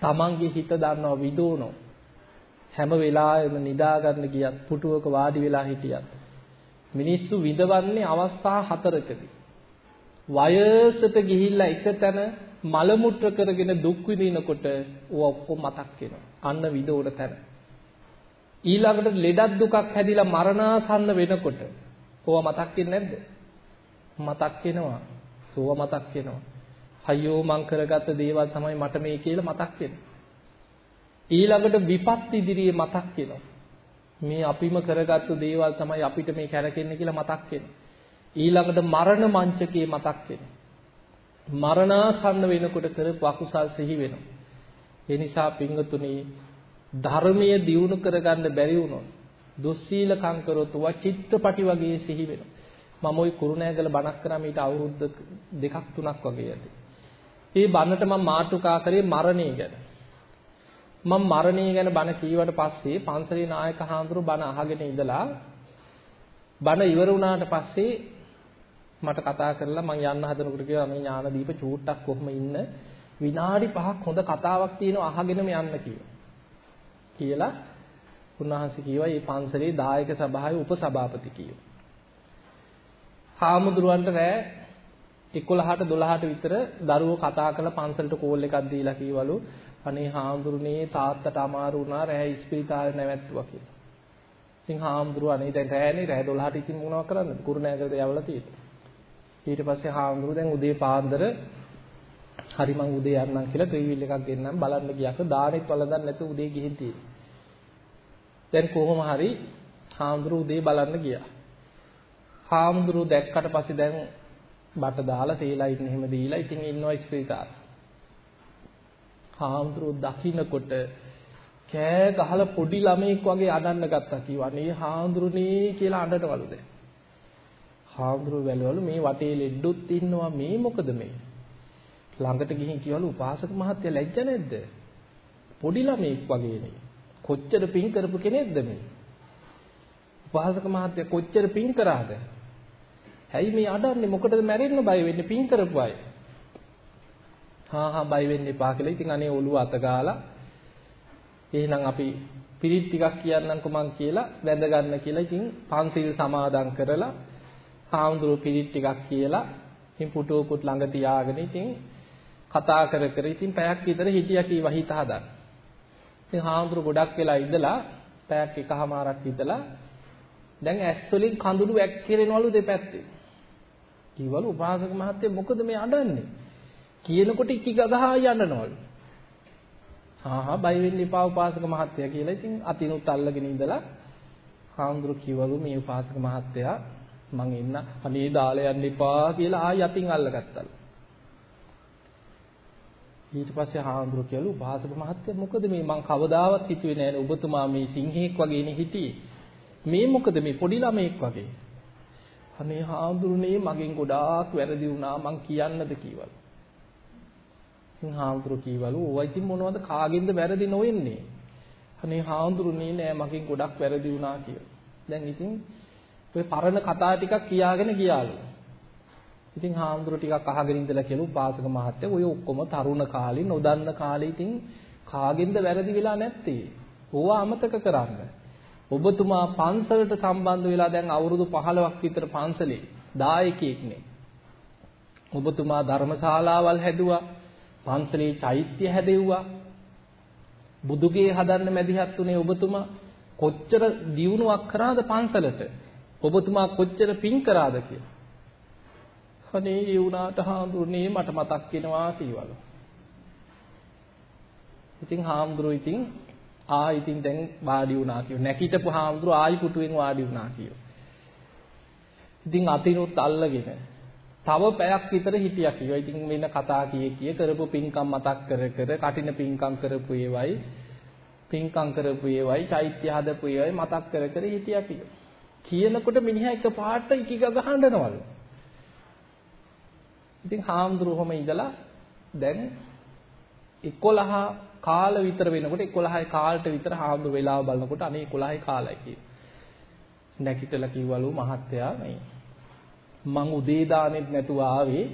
තමන්ගේ හිත දන්නවා විදෝනෝ. හැම වෙලාවෙම නිදා ගන්න ගියත් පුටුවක වාඩි වෙලා හිටියත් මිනිස්සු විඳවන්නේ අවස්ථා හතරකදී. වයසට ගිහිල්ලා එක තැන මල මුත්‍ර කරගෙන දුක් විඳිනකොට ඕවා ඔක්කොම මතක් වෙනවා. අන්න විදෝන තැන. ඊළඟට ලෙඩක් දුකක් හැදිලා මරණාසන්න වෙනකොට ඕවා මතක් වෙන්නේ නැද්ද? මතක් වෙනවා. සෝව මතක් වෙනවා. අයියෝ මං කරගත්ත දේවල් තමයි මට මේ කියලා මතක් වෙනවා. ඊළඟට විපත් ඉදිරියේ මතක් වෙනවා. මේ අපිම කරගත්තු දේවල් තමයි අපිට මේ කැරකෙන්නේ කියලා මතක් වෙනවා. ඊළඟට මරණ මංචකයේ මතක් වෙනවා. මරණාසන්න වෙනකොට කරපු අකුසල් සිහි වෙනවා. ඒ නිසා පිංගතුනි ධර්මයේ දියුණු කරගන්න බැරි වුණොත් දුස්සීලකම් කරොත් වචිත්තපටි වගේ සිහි වෙනවා. මම ওই කුරුණෑගල බණක් කරා ඊට අවුරුදු දෙකක් තුනක් වගේ ඇති. ඒ බණට මම මාතෘකා කරේ මරණය ගැන. මම මරණය ගැන බණ කීවට පස්සේ පන්සලේ නායක හාමුදුරු බණ අහගෙන ඉඳලා බණ ඉවර වුණාට පස්සේ මට කතා කරලා මම යන්න හදනකොට කිව්වා මේ ඥානදීප චූට්ටක් කොහොම ඉන්න විනාඩි 5ක් හොඳ කතාවක් තියෙනවා අහගෙනම යන්න කිව්වා. කියලා උන්වහන්සේ කිව්වා මේ පන්සලේ දායක සභාවේ උපසභාපති කිව්වා. හාමුදුරුවන්ට රෑ 11ට 12ට විතර දරුවෝ කතා කරලා පන්සලට කෝල් එකක් දීලා කිව්වලු අනේ හාමුදුරනේ තාත්තට අමාරු වුණා රෑ ඉස්පිරිතාලේ නැවැත්තුවා කියලා. ඉතින් හාමුදුරුවෝ අනේ දැන් රෑනේ රෑ 12ට ඉතින් මොනවද කරන්නද? කුරුණෑගලට යවලා තියෙන්නේ. ඊට පස්සේ හාමුදුරුවෝ දැන් උදේ පාන්දර හරි මං උදේ යන්නම් කියලා ට්‍රීවිල් එකක් ගෙන්නම් බලන්න ගියාක දානෙත් වළඳන් නැතුව උදේ ගිහින් තියෙන්නේ. දැන් කොහොම හරි හාමුදුරුවෝ උදේ බලන්න ගියා. හාමුදුරුවෝ දැක්කට පස්සේ දැන් බට දාලා සීලා ඉන්න එහෙම දීලා ඉතින් ඉන්නවා ස්පීකාරේ. හාමුදුරුවෝ දකින්නකොට කෑ ගහලා පොඩි ළමෙක් වගේ අඬන්න ගත්තා කිව්වා. "නේ හාමුදුරනේ" කියලා අඬනවලු දැන්. හාමුදුරුවෝ වැළවලු මේ වටේ ලෙඩ්ඩුත් ඉන්නවා මේ මොකද මේ? ළඟට ගිහින් කියවලු උපාසක මහත්තයා ලැජ්ජ නැද්ද? පොඩි ළමෙක් වගේනේ. කොච්චර පින් කරපු කෙනෙක්ද මේ? උපාසක මහත්තයා කොච්චර පින් කරාද? ඇයි මේ අඬන්නේ මොකටද මැරෙන්න බය වෙන්නේ පින් කරපු අය? හා හා බය වෙන්න එපා කියලා. ඉතින් අනේ ඔළුව අත ගාලා එහෙනම් අපි පිරිත් ටිකක් කියන්නම්කො මං කියලා වැඳ ගන්න කියලා. ඉතින් පන්සිල් සමාදන් කරලා හාමුදුරුවෝ පිරිත් ටිකක් කියලා ඉතින් පුටුවකුත් ළඟ තියාගෙන ඉතින් කතා කර කර ඉතින් පැයක් විතර හිටියා කීවා හිත හදන්න. ඉතින් හාමුදුරුවෝ ගොඩක් වෙලා ඉඳලා පැයක් එකහමාරක් ඉඳලා දැන් ඇස් වලින් කඳුළු වැක්කිරෙනවලු දෙපැත්තේ. කිව්වලු උපාසක මහත්තයා මොකද මේ අඬන්නේ? කියනකොට ඉකි ගගහා යන්නනවලු. හා හා බය වෙන්න එපා උපාසක මහත්තයා කියලා ඉතින් අතිනුත් අල්ලගෙන ඉඳලා හාමුදුරු කිව්වලු මේ උපාසක මහත්තයා මං ඉන්න අනේ දාලා යන්න එපා කියලා ආයි අතින් අල්ලගත්තලු. ඊට පස්සේ හාමුදුරු කියලු උපාසක මහත්තයා මොකද මේ මං කවදාවත් හිතුවේ නෑනේ ඔබතුමා මේ සිංහෙක් වගේනේ හිටියේ. මේ මොකද මේ පොඩි ළමෙක් වගේ. අනේ හාමුදුරනේ මගෙන් ගොඩාක් වැරදි වුණා මං කියන්නද කීවලු. ඉතින් හාමුදුරු කීවලු "ඔය ඉතින් මොනවද කාගෙන්ද වැරදි නොවෙන්නේ?" අනේ හාමුදුරුනේ නෑ මගෙන් ගොඩක් වැරදි වුණා කියලා. දැන් ඉතින් ඔය පරණ කතා ටිකක් කියාගෙන ගියාලු. ඉතින් හාමුදුරු ටිකක් අහගෙන ඉඳලා කියලා උපාසක මහත්තයා ඔය ඔක්කොම තරුණ කාලේ නොදන්න කාලේ ඉතින් කාගෙන්ද වැරදි වෙලා නැත්තේ? ඕවා අමතක කරන්න. ඔබතුමා පන්සලට සම්බන්ධ වෙලා දැන් අවුරුදු 15ක් විතර පන්සලේ දායකයෙක්නේ. ඔබතුමා ධර්මශාලාවල් හැදුවා. පන්සලේ චෛත්‍ය හැදෙව්වා. බුදුගේ හදන්න මැදිහත් උනේ ඔබතුමා කොච්චර දියුණුවක් කරාද පන්සලට? ඔබතුමා කොච්චර පින් කරාද කියලා. අනේ ඒ වුණාට හාමුදුරනේ මට මතක් වෙනවා කීවලු. ඉතින් හාමුදුරුවෝ ඉතින් ආ ඉතින් දැන් වාඩි වුණා කියෝ. නැකිටපු හාමුදුරුවෝ ආයි පුටුවෙන් වාඩි වුණා කියෝ. ඉතින් අතිනුත් අල්ලගෙන තව පැයක් විතර හිටියා කිව්වා. ඉතින් වෙන කතා කියේ කිය කරපු පින්කම් මතක් කර කර කටින පින්කම් කරපු ඒවයි පින්කම් කරපු ඒවයි චෛත්‍ය හදපු ඒවයි මතක් කර කර හිටියා කිව්වා. කියනකොට මිනිහා එකපාරට ඉකිග ගහනවලු. ඉතින් හාමුදුරුවෝම ඉඳලා දැන් 11 කාල විතර වෙනකොට 11යි කාලට විතර හාමුදුරුවෝ වෙලාව බලනකොට අනේ 11යි කාලයි කිව්වා. නැගිටලා කිව්වලු මහත්තයා මේ මං උදේ දානෙත් නැතුව ආවේ.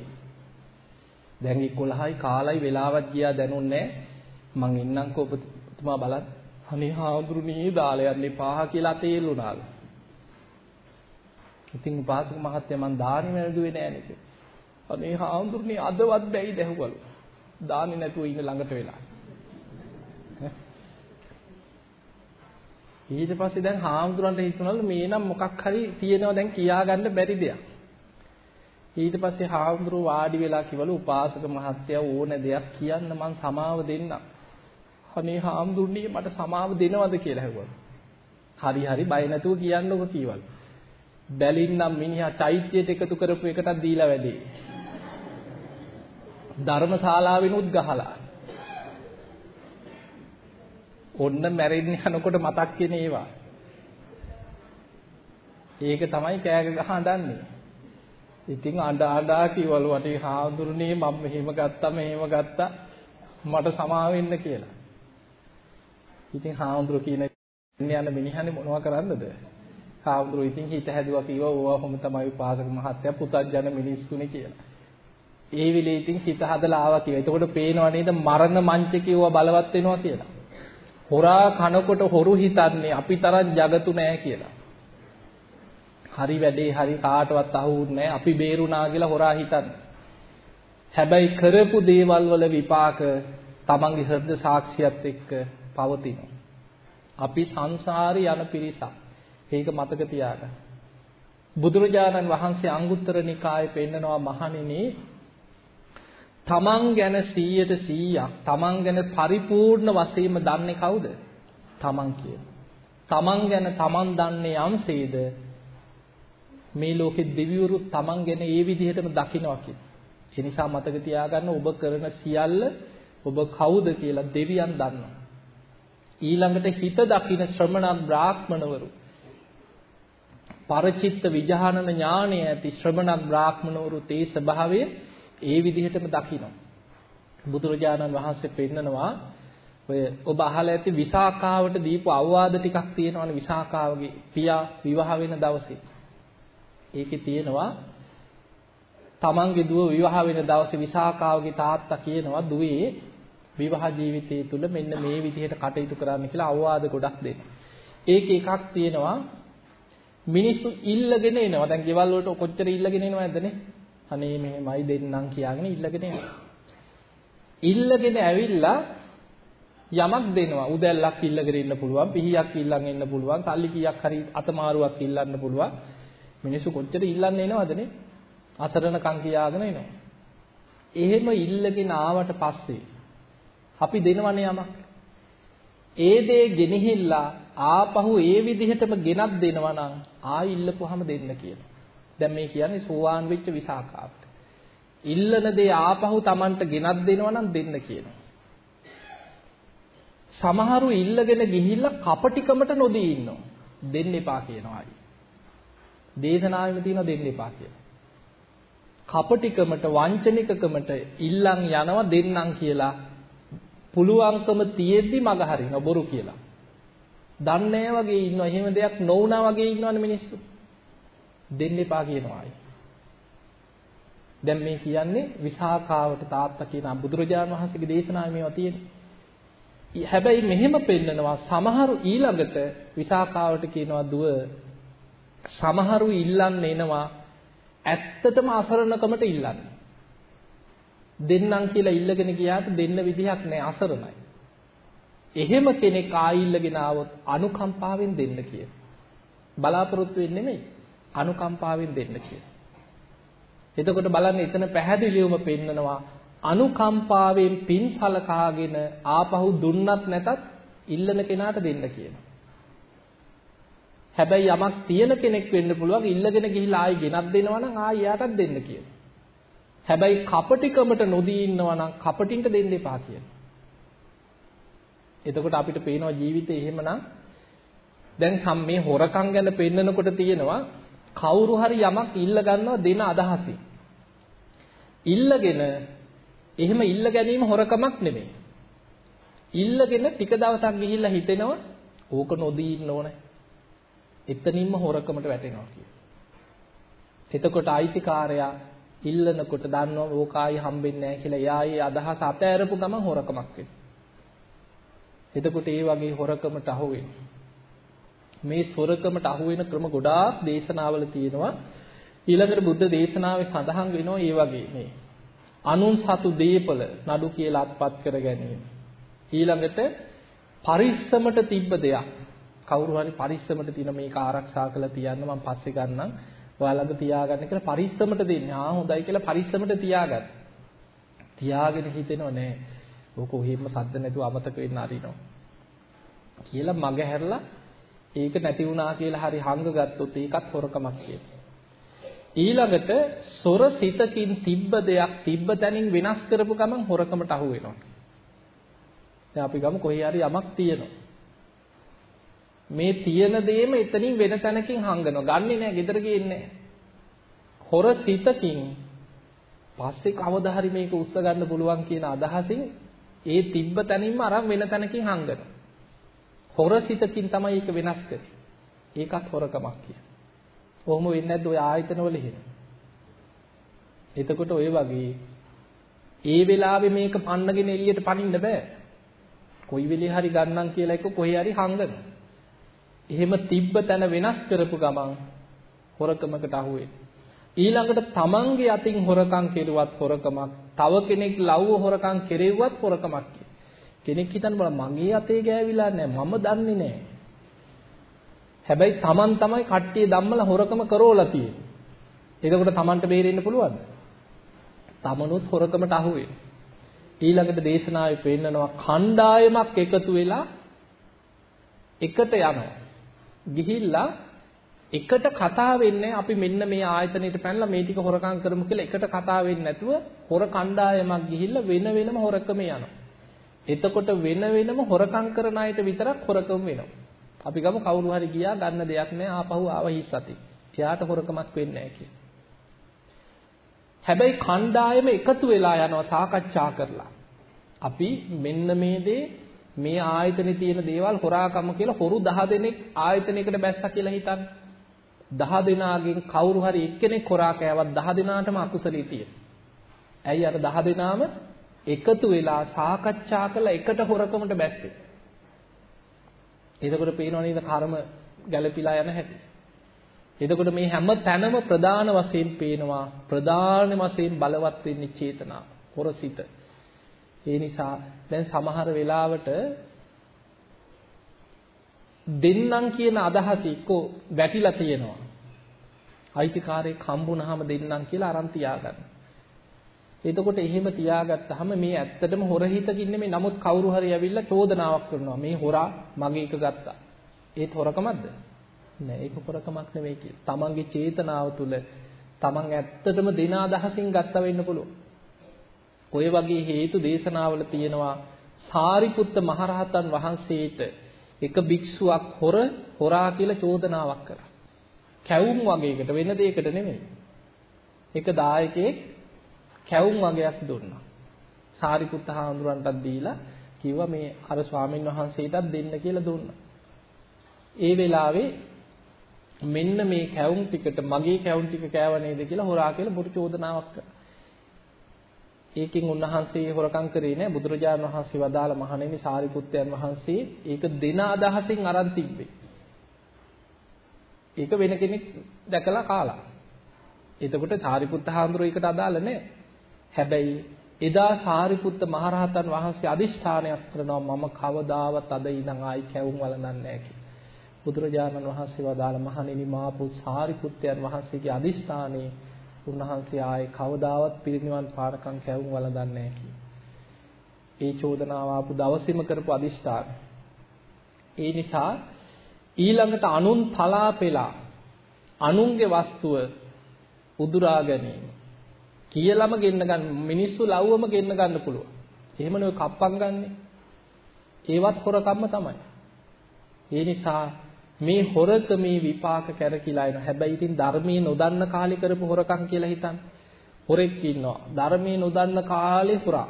දැන් 11යි කාලයි වෙලාවක් ගියා දැනුන්නේ මං එන්නම්කෝ ඔබතුමා බලන්න. අනේ හාමුදුරුනී දාලා යන්න එපා කියලා තේරුණාලු. ඉතින් උපාසක මහත්තයා මං දානි වැළඳුවේ නෑනේ කිව්වා. අනේ හාමුදුරුනී අදවත් බැයි දැහුවලු. දානි නැතුව ඉන්න ළඟට වෙලා. ඊට පස්සේ දැන් හාමුදුරන්ට හිතුණලු මේ නම් මොකක් හරි තියෙනවා දැන් කියාගන්න බැරි දෙයක්. ඊට පස්සේ හාමුදුරුවෝ වාඩි වෙලා කිවලු උපාසක මහත්තයා ඕන දෙයක් කියන්න මං සමාව දෙන්නම්. අනේ හාමුදුරනේ මට සමාව දෙනවද කියලා ඇහුවා. හරි හරි බය නැතුව කියන්නකො කීවලු. බැලින්නම් මිනිහා චෛත්‍යයට එකතු කරපු එකටත් දීලා වැඩි. ධර්මශාලාවෙනුත් ගහලා. ඔන්න මැරෙන්න යනකොට මතක් වෙන ඒවා. ඒක තමයි කෑග ගහ හඬන්නේ. ඉතින් අඬ අඬා කිව්වලු වටේ හාමුදුරනේ මම මෙහෙම ගත්තා මෙහෙම ගත්තා මට සමා වෙන්න කියලා. ඉතින් හාමුදුරු කියන යන මිනිහනේ මොනවා කරන්නද? හාමුදුරු ඉතින් හිත හැදුවා කිව්වා ඕවා කොහොම තමයි උපාසක මහත්තයා පුතත්ජන මිනිස්සුනේ කියලා. ඒ විලේ ඉතින් හිත හදලා ආවා කියලා. එතකොට පේනවා නේද මරණ මංචකේ ඕවා බලවත් වෙනවා කියලා. හොරා කනකොට හොරු හිතන්නේ අපි තරම් జగතු නෑ කියලා. හරි වැඩේ හරි කාටවත් අහුුන්නේ නෑ අපි බේරුණා කියලා හොරා හිතන්නේ. හැබැයි කරපු දේවල් වල විපාක තමන්ගේ හෘද සාක්ෂියත් එක්ක පවතිනවා. අපි සංසාරේ යන පිරිසක්. ඒක මතක තියාගන්න. බුදුරජාණන් වහන්සේ අංගුත්තර නිකායේ පෙන්නනවා මහණෙනි තමන් ගැන 100ට 100ක් තමන් ගැන පරිපූර්ණ වශයෙන්ම දන්නේ කවුද? තමන් කියන. තමන් ගැන තමන් දන්නේ යම්සේද මේ ලෝකෙ දෙවිවරු තමන් ගැන ඒ විදිහටම දකිනවා කියන. ඒ නිසා මතක තියාගන්න ඔබ කරන සියල්ල ඔබ කවුද කියලා දෙවියන් දන්නවා. ඊළඟට හිත දකින ශ්‍රමණ බ්‍රාහ්මණවරු පරචිත්ත විජහනන ඥාණය ඇති ශ්‍රමණ බ්‍රාහ්මණවරු තේ ස්වභාවය ඒ විදිහටම දකිනවා. බුදුරජාණන් වහන්සේ පෙන්නනවා ඔය ඔබ අහලා ඇති විසාකාවට දීපු අවවාද ටිකක් තියෙනවනේ විසාකාවගේ පියා විවාහ වෙන දවසේ. ඒකේ තියෙනවා තමන්ගේ දුව විවාහ වෙන දවසේ විසාකාවගේ තාත්තා කියනවා දුවේ විවාහ ජීවිතය තුළ මෙන්න මේ විදිහට කටයුතු කරන්න කියලා අවවාද ගොඩක් දෙනවා. ඒක එකක් තියෙනවා මිනිස්සු ඉල්ලගෙන එනවා. දැන් ගෙවල් වලට කොච්චර ඉල්ලගෙන එනවද අනේ මෙහෙමයි දෙන්නම් කියාගෙන ඉල්ලගෙන එනවා. ඉල්ලගෙන ඇවිල්ලා යමක් දෙනවා. උදැල්ලක් ඉල්ලගෙන ඉන්න පුළුවන්, පිහියක් ඉල්ලන් ඉන්න පුළුවන්, සල්ලි කීයක් හරි අතමාරුවක් ඉල්ලන්න පුළුවන්. මිනිස්සු කොච්චර ඉල්ලන්න එනවද නේ? අසරණකම් කියාගෙන එනවා. එහෙම ඉල්ලගෙන ආවට පස්සේ අපි දෙනවනේ යමක්. ඒ දේ ගෙනහිල්ලා ආපහු ඒ විදිහටම ගෙනත් දෙනවා නම් ආයි ඉල්ලපුවාම දෙන්න කියලා. දැන් මේ කියන්නේ සෝවාන් වෙච්ච විසාකාවට. ඉල්ලන දේ ආපහු Tamanට ගෙනත් දෙනවා නම් දෙන්න කියනවා. සමහරු ඉල්ලගෙන ගිහිල්ලා කපටිකමට නොදී ඉන්නවා. දෙන්න එපා කියනවා ආයි. දේශනාවෙම තියෙනවා දෙන්න එපා කියලා. කපටිකමට වංචනිකකමට ඉල්ලන් යනවා දෙන්නම් කියලා පුළුවන්කම තියෙද්දි මග හරිනවා බොරු කියලා. දන්නේ වගේ ඉන්නවා. එහෙම දෙයක් නොවුනා වගේ ඉන්නවනේ මිනිස්සු. දෙන්න එපා කියනවා දැන් මේ කියන්නේ විසාකාවට තාත්තා කියන බුදුරජාණන් වහන්සේගේ දේශනාවේ මේවා තියෙන්නේ. හැබැයි මෙහෙම පෙන්නනවා සමහරු ඊළඟට විසාකාවට කියනවා දුව සමහරු ඉල්ලන්න එනවා ඇත්තටම අසරණකමට ඉල්ලන්නේ. දෙන්නම් කියලා ඉල්ලගෙන ගියාට දෙන්න විදිහක් නැහැ අසරණයි. එහෙම කෙනෙක් ආයිල්ලගෙන ආවොත් අනුකම්පාවෙන් දෙන්න කියලා. බලාපොරොත්තු වෙන්නේ නෙමෙයි අනුකම්පාවෙන් දෙන්න කියලා. එතකොට බලන්න එතන පැහැදිලිවම පෙන්නනවා අනුකම්පාවෙන් පින් සලකාගෙන ආපහු දුන්නත් නැතත් ඉල්ලන කෙනාට දෙන්න කියනවා. හැබැයි යමක් තියෙන කෙනෙක් වෙන්න පුළුවන් ඉල්ලගෙන ගිහිල්ලා ආයි ගෙනත් දෙනවා නම් ආයි යාටත් දෙන්න කියනවා. හැබැයි කපටිකමට නොදී ඉන්නවා නම් කපටින්ට දෙන්න එපා කියනවා. එතකොට අපිට පේනවා ජීවිතේ එහෙමනම් දැන් සම් මේ හොරකම් ගැන පෙන්නකොට තියෙනවා කවුරු හරි යමක් ඉල්ල ගන්නවා දෙන අදහසින්. ඉල්ලගෙන එහෙම ඉල්ල ගැනීම හොරකමක් නෙමෙයි. ඉල්ලගෙන ටික දවසක් ගිහිල්ලා හිතෙනවා ඕක නොදී ඉන්න ඕනේ. එතනින්ම හොරකමට වැටෙනවා කියලා. එතකොට අයිතිකාරයා ඉල්ලනකොට දන්නවා ඕකායි හම්බෙන්නේ නැහැ කියලා එයාගේ අදහස අතෑරපු ගමන් හොරකමක් වෙනවා. එතකොට ඒ වගේ හොරකමට අහු මේ සොරකමට අහු වෙන ක්‍රම ගොඩාක් දේශනාවල තියෙනවා. ඊළඟට බුද්ධ දේශනාවේ සඳහන් වෙනවා ඒ වගේ මේ අනුන් සතු දීපල නඩු කියලා අත්පත් කර ගැනීම. ඊළඟට පරිස්සමට තිබ්බ දෙයක්. කවුරු හරි පරිස්සමට තියෙන මේක ආරක්ෂා කරලා තියන්න මම පස්සේ ගන්නම්. ඔයාලඟ තියාගන්න කියලා පරිස්සමට දෙන්නේ. ආ හොඳයි කියලා පරිස්සමට තියාගන්න. තියාගෙන හිතෙනව නෑ. ඕක ඔහෙම සද්ද නැතුව අමතක වෙන්න අරිනවා. කියලා මග හැරලා ඒක නැති වුණා කියලා හරි හංගගත්තොත් ඒකත් හොරකමක් කියලා. ඊළඟට සොර සිතකින් තිබ්බ දෙයක් තිබ්බ තැනින් වෙනස් කරපු ගමන් හොරකමට අහු වෙනවා. දැන් අපි ගමු කොහේ හරි යමක් තියෙනවා. මේ තියෙන දේම එතනින් වෙන තැනකින් හංගනවා. ගන්නෙ නෑ, ගෙදර ගේන්නේ හොර සිතකින් පස්සේ කවදා හරි මේක උස්ස ගන්න පුළුවන් කියන අදහසින් ඒ තිබ්බ තැනින්ම අරන් වෙන තැනකින් හංගනවා. හොරසිතකින් තමයි ඒක වෙනස් කරන්නේ. ඒකත් හොරකමක් කිය. කොහොම වෙන්නේ නැද්ද ඔය ආයතනවල එහෙම? එතකොට ඔය වගේ ඒ වෙලාවේ මේක පන්නගෙන එළියට පනින්න බෑ. කොයි වෙලේ හරි ගන්නම් කියලා එක කොහේ හරි හංගන. එහෙම තිබ්බ තැන වෙනස් කරපු ගමන් හොරකමකට අහුවේ. ඊළඟට තමන්ගේ අතින් හොරකම් කෙරුවත් හොරකමක්, තව කෙනෙක් ලව්ව හොරකම් කෙරෙව්වත් හොරකමක් කෙනෙක් හිතන්න බල මගේ අතේ ගෑවිලා නැහැ මම දන්නේ නැහැ. හැබැයි තමන් තමයි කට්ටිය ධම්මල හොරකම කරෝලා තියෙන්නේ. එතකොට තමන්ට බේරෙන්න පුළුවන්ද? තමනුත් හොරකමට අහුවේ. ඊළඟට දේශනාවේ පෙන්නනවා කණ්ඩායමක් එකතු වෙලා එකට යනවා. ගිහිල්ලා එකට කතා වෙන්නේ අපි මෙන්න මේ ආයතනයට පැනලා මේ ටික හොරකම් කරමු කියලා එකට කතා වෙන්නේ නැතුව හොර කණ්ඩායමක් ගිහිල්ලා වෙන වෙනම හොරකම යනවා. එතකොට වෙන වෙනම හොරකම් කරන අයට විතරක් හොරකම් වෙනවා. අපි ගමු කවුරු හරි ගියා ගන්න දෙයක් නැහැ ආපහු ආව හිස් අතේ. එයාට හොරකමක් වෙන්නේ නැහැ කියලා. හැබැයි කණ්ඩායම එකතු වෙලා යනවා සාකච්ඡා කරලා. අපි මෙන්න මේ දේ මේ ආයතනේ තියෙන දේවල් හොරාකම කියලා හොරු 10 දෙනෙක් ආයතනයකට බැස්සා කියලා හිතන්න. 10 දෙනාගෙන් කවුරු හරි එක්කෙනෙක් හොරා කෑවත් 10 දෙනාටම අකුසලී තියෙනවා. ඇයි අර 10 දෙනාම එකතු වෙලා සාකච්ඡා කරලා එකට හොරකමට බැස්සේ. එතකොට පේනව නේද කර්ම ගැළපීලා යන හැටි. එතකොට මේ හැම තැනම ප්‍රධාන වශයෙන් පේනවා ප්‍රධාන වශයෙන් බලවත් වෙන්නේ චේතනා, හොරසිත. ඒ නිසා දැන් සමහර වෙලාවට දෙන්නම් කියන අදහස එක්කෝ වැටිලා තියෙනවා. අයිතිකාරයෙක් හම්බුනහම දෙන්නම් කියලා අරන් තියාගන්න. එතකොට එහෙම තියාගත්තාම මේ ඇත්තටම හොරහිතකින් නෙමෙයි නමුත් කවුරු හරි ඇවිල්ලා චෝදනාවක් කරනවා මේ හොරා මගේ එක ගත්තා. ඒත් හොරකමක්ද? නෑ ඒක හොරකමක් නෙමෙයි කියලා. තමන්ගේ චේතනාව තුළ තමන් ඇත්තටම දෙන අදහසින් ගත්තා වෙන්න පුළුවන්. ඔය වගේ හේතු දේශනාවල තියෙනවා සාරිපුත්ත මහරහතන් වහන්සේට එක භික්ෂුවක් හොර හොරා කියලා චෝදනාවක් කරා. කැවුම් වගේකට වෙන දෙයකට නෙමෙයි. එක දායකයෙක් කැවුම් වගයක් දුන්නා. සාරිපුත්ත හාමුදුරන්ටත් දීලා කිව්වා මේ අර ස්වාමින් වහන්සේටත් දෙන්න කියලා දුන්නා. ඒ වෙලාවේ මෙන්න මේ කැවුම් ටිකට මගේ කැවුම් ටික කෑව නේද කියලා හොරා කියලා බොරු චෝදනාවක් කරා. ඒකෙන් උන්වහන්සේ හොරකම් කරේ නෑ බුදුරජාණන් වහන්සේ වදාළ මහණෙනි සාරිපුත්තයන් වහන්සේ ඒක දෙන අදහසින් අරන් තිබ්බේ. ඒක වෙන කෙනෙක් දැකලා කාලා. එතකොට සාරිපුත්ත හාමුදුරුවෝ ඒකට අදාළ නෑ. හැබැයි එදා සාරිපුත්ත මහරහතන් වහන්සේ අදිෂ්ඨානයක් කරනවා මම කවදාවත් අද ඉඳන් ආයි කැවුම් වළඳන්නේ නැහැ කියලා. බුදුරජාණන් වහන්සේ වදාළ මහණෙනි මාපු සාරිපුත්තයන් වහන්සේගේ අදිෂ්ඨානේ උන්වහන්සේ ආයේ කවදාවත් පිරිනිවන් පාරකම් කැවුම් වළඳන්නේ නැහැ ඒ චෝදනාව ආපු දවසේම කරපු අදිෂ්ඨාන. ඒ නිසා ඊළඟට අනුන් තලා පෙලා අනුන්ගේ වස්තුව උදුරා ගැනීම කියලාම ගෙන්න ගන්න මිනිස්සු ලව්වම ගෙන්න ගන්න පුළුවන්. එහෙමනේ ඔය කප්පම් ගන්නෙ. ඒවත් හොරකම්ම තමයි. ඒ නිසා මේ හොරකමේ විපාක කැරකිලා එනවා. හැබැයි ඉතින් ධර්මයේ නොදන්න කාලේ කරපු හොරකම් කියලා හිතන්න. හොරෙක් ඉන්නවා. ධර්මයේ නොදන්න කාලේ හොරා.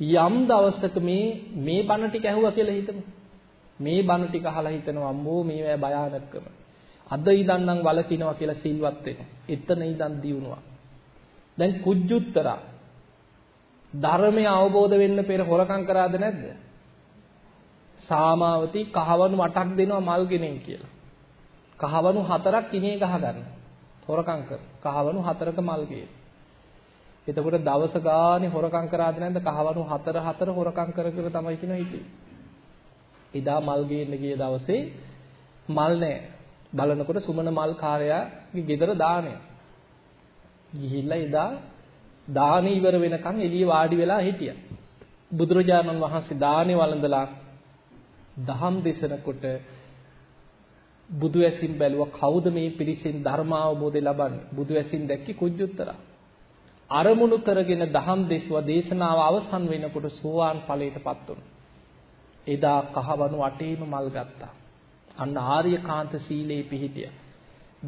යම් දවසක මේ මේ බණ ටික ඇහුවා කියලා හිතමු. මේ බණ ටික අහලා හිතනවා අම්මෝ මේවැ භයානකම. අද ඉඳන් නම් වලකිනවා කියලා සිල්වත් වෙනවා. එතන ඉඳන් දියුණුවා. දැන් කුජුත්තරා ධර්මය අවබෝධ වෙන්න පෙර හොරකම් කරාද නැද්ද? සාමාවති කහවණු 8ක් දෙනවා මල් ගෙනෙන් කියලා. කහවණු 4ක් ඉනේ ගහ ගන්න. හොරකම් කර. කහවණු 4ක මල් ගේ. එතකොට දවස ගානේ හොරකම් කරාද නැද්ද? කහවණු 4 4 හොරකම් කර කර තමයි කියන හිතේ. එදා මල් ගේන්න ගිය දවසේ මල් නැහැ. බලනකොට සුමන මල් කාර්යයාගේ ගෙදර දාණය. ගිහිල්ලා එදා දාන ඉවර වෙනකන් එළිය වාඩි වෙලා හිටියා. බුදුරජාණන් වහන්සේ දානේ වළඳලා දහම් දේශනකොට බුදු ඇසින් බැලුවා කවුද මේ පිරිසෙන් ධර්ම අවබෝධය ලබන්නේ? බුදු ඇසින් දැක්කේ කුජුත්තරා. අරමුණු කරගෙන දහම් දේශුවා දේශනාව අවසන් වෙනකොට සෝවාන් ඵලයටපත් වුණා. එදා කහවණු අටේම මල් ගත්තා. අන්න ආර්යකාන්ත සීලේ පිහිටියා.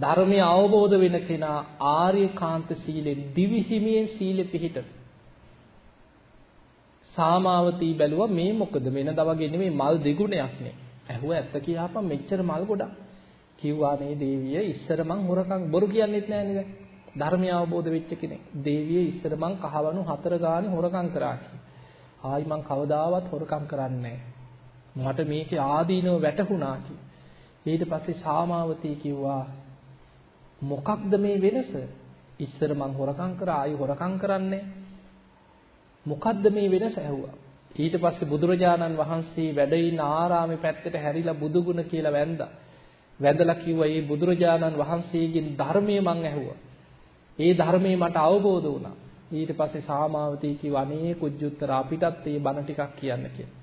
ධර්මය අවබෝධ වෙන කෙනා ආර්යකාන්ත සීලෙන් දිවි හිමියෙන් සීලෙ පිහිටන සාමාවතී බැලුවා මේ මොකද වෙනදා වගේ නෙමෙයි මල් දෙගුණයක් නේ. ඇහුවා ඇත්ත කියහපන් මෙච්චර මල් ගොඩක්. කිව්වා මේ දේවිය ඉස්සර මං හොරකම් බොරු කියන්නෙත් නෑනේ දැන්. ධර්මය අවබෝධ වෙච්ච කෙනෙක්. දේවිය ඉස්සර මං කහවණු හතර ගානේ හොරකම් කරා ආයි මං කවදාවත් හොරකම් කරන්නේ මට මේකේ ආදීනව වැටහුණා ඊට පස්සේ සාමාවතී කිව්වා මොකක්ද මේ වෙනස? ඉස්සර මං හොරකම් කරා ආයි හොරකම් කරන්නේ මොකද්ද මේ වෙනස ඇහුවා. ඊට පස්සේ බුදුරජාණන් වහන්සේ වැඩ ඉන්න ආරාමේ පැත්තට හැරිලා බුදුගුණ කියලා වැන්දා. වැඳලා කිව්වා මේ බුදුරජාණන් වහන්සේගෙන් ධර්මය මං ඇහුවා. ඒ ධර්මයේ මට අවබෝධ වුණා. ඊට පස්සේ සාමාවතී කිව්ව අනේ කුජුත්තර අපිටත් මේ බණ ටිකක් කියන්න කියලා.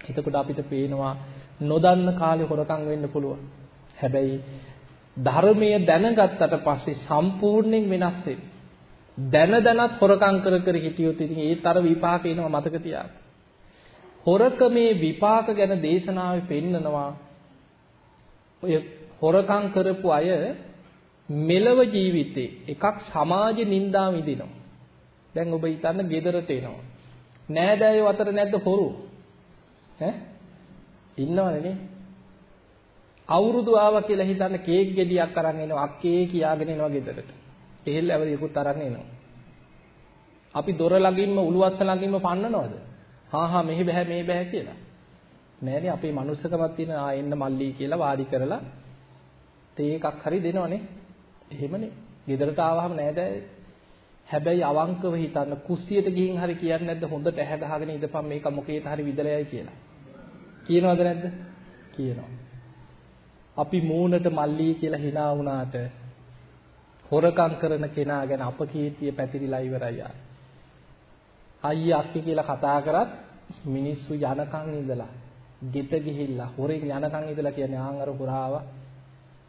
එතකොට අපිට පේනවා නොදන්න කාලේ හොරකම් වෙන්න පුළුවන්. හැබැයි ධර්මයේ දැනගත්තට පස්සේ සම්පූර්ණයෙන් වෙනස් දැන දැනත් හොරකම් කර කර හිටියොත් ඉතින් ඒතර විපාක එනවා මතක තියාගන්න. හොරකමේ විපාක ගැන දේශනාවේ පෙන්නනවා ඔය හොරකම් කරපු අය මෙලව ජීවිතේ එකක් සමාජ නින්දා විඳිනවා. දැන් ඔබ හිතන්න ගෙදරට එනවා. නෑදෑයෝ අතර නැද්ද හොරු? ඈ ඉන්නවනේ නේ. අවුරුදු ආවා කියලා හිතන්න කේක් ගෙඩියක් අරන් එනවා අක්කේ කියාගෙන එනවා ගෙදරට. එහෙල් ඇවරියකුත් අරන් එනවා. අපි දොර ළඟින්ම උළුවස්ස ළඟින්ම පන්නනවද? හා හා මෙහෙ බෑ මේ බෑ කියලා. නෑනේ අපේ මනුස්සකමක් තියෙන ආ එන්න මල්ලි කියලා වාඩි කරලා තේ එකක් හරි දෙනවනේ. එහෙමනේ. ගෙදරට ආවහම නෑද හැබැයි අවංකව හිතන්න කුස්සියට ගිහින් හරි කියන්නේ නැද්ද හොඳට ඇහැ ගහගෙන ඉඳපන් මේක මොකේට හරි විදලයයි කියලා. කියනවද නැද්ද? කියනවා. අපි මූණට මල්ලි කියලා hina වුණාට හොරකම් කරන කෙනා ගැන අපකීර්තිය පැතිරිලා ඉවරයි ආ. අයියා අක්කි කියලා කතා කරත් මිනිස්සු යනකන් ඉඳලා ගෙට ගිහිල්ලා හොරෙන් යනකන් ඉඳලා කියන්නේ ආන් අර පුරාව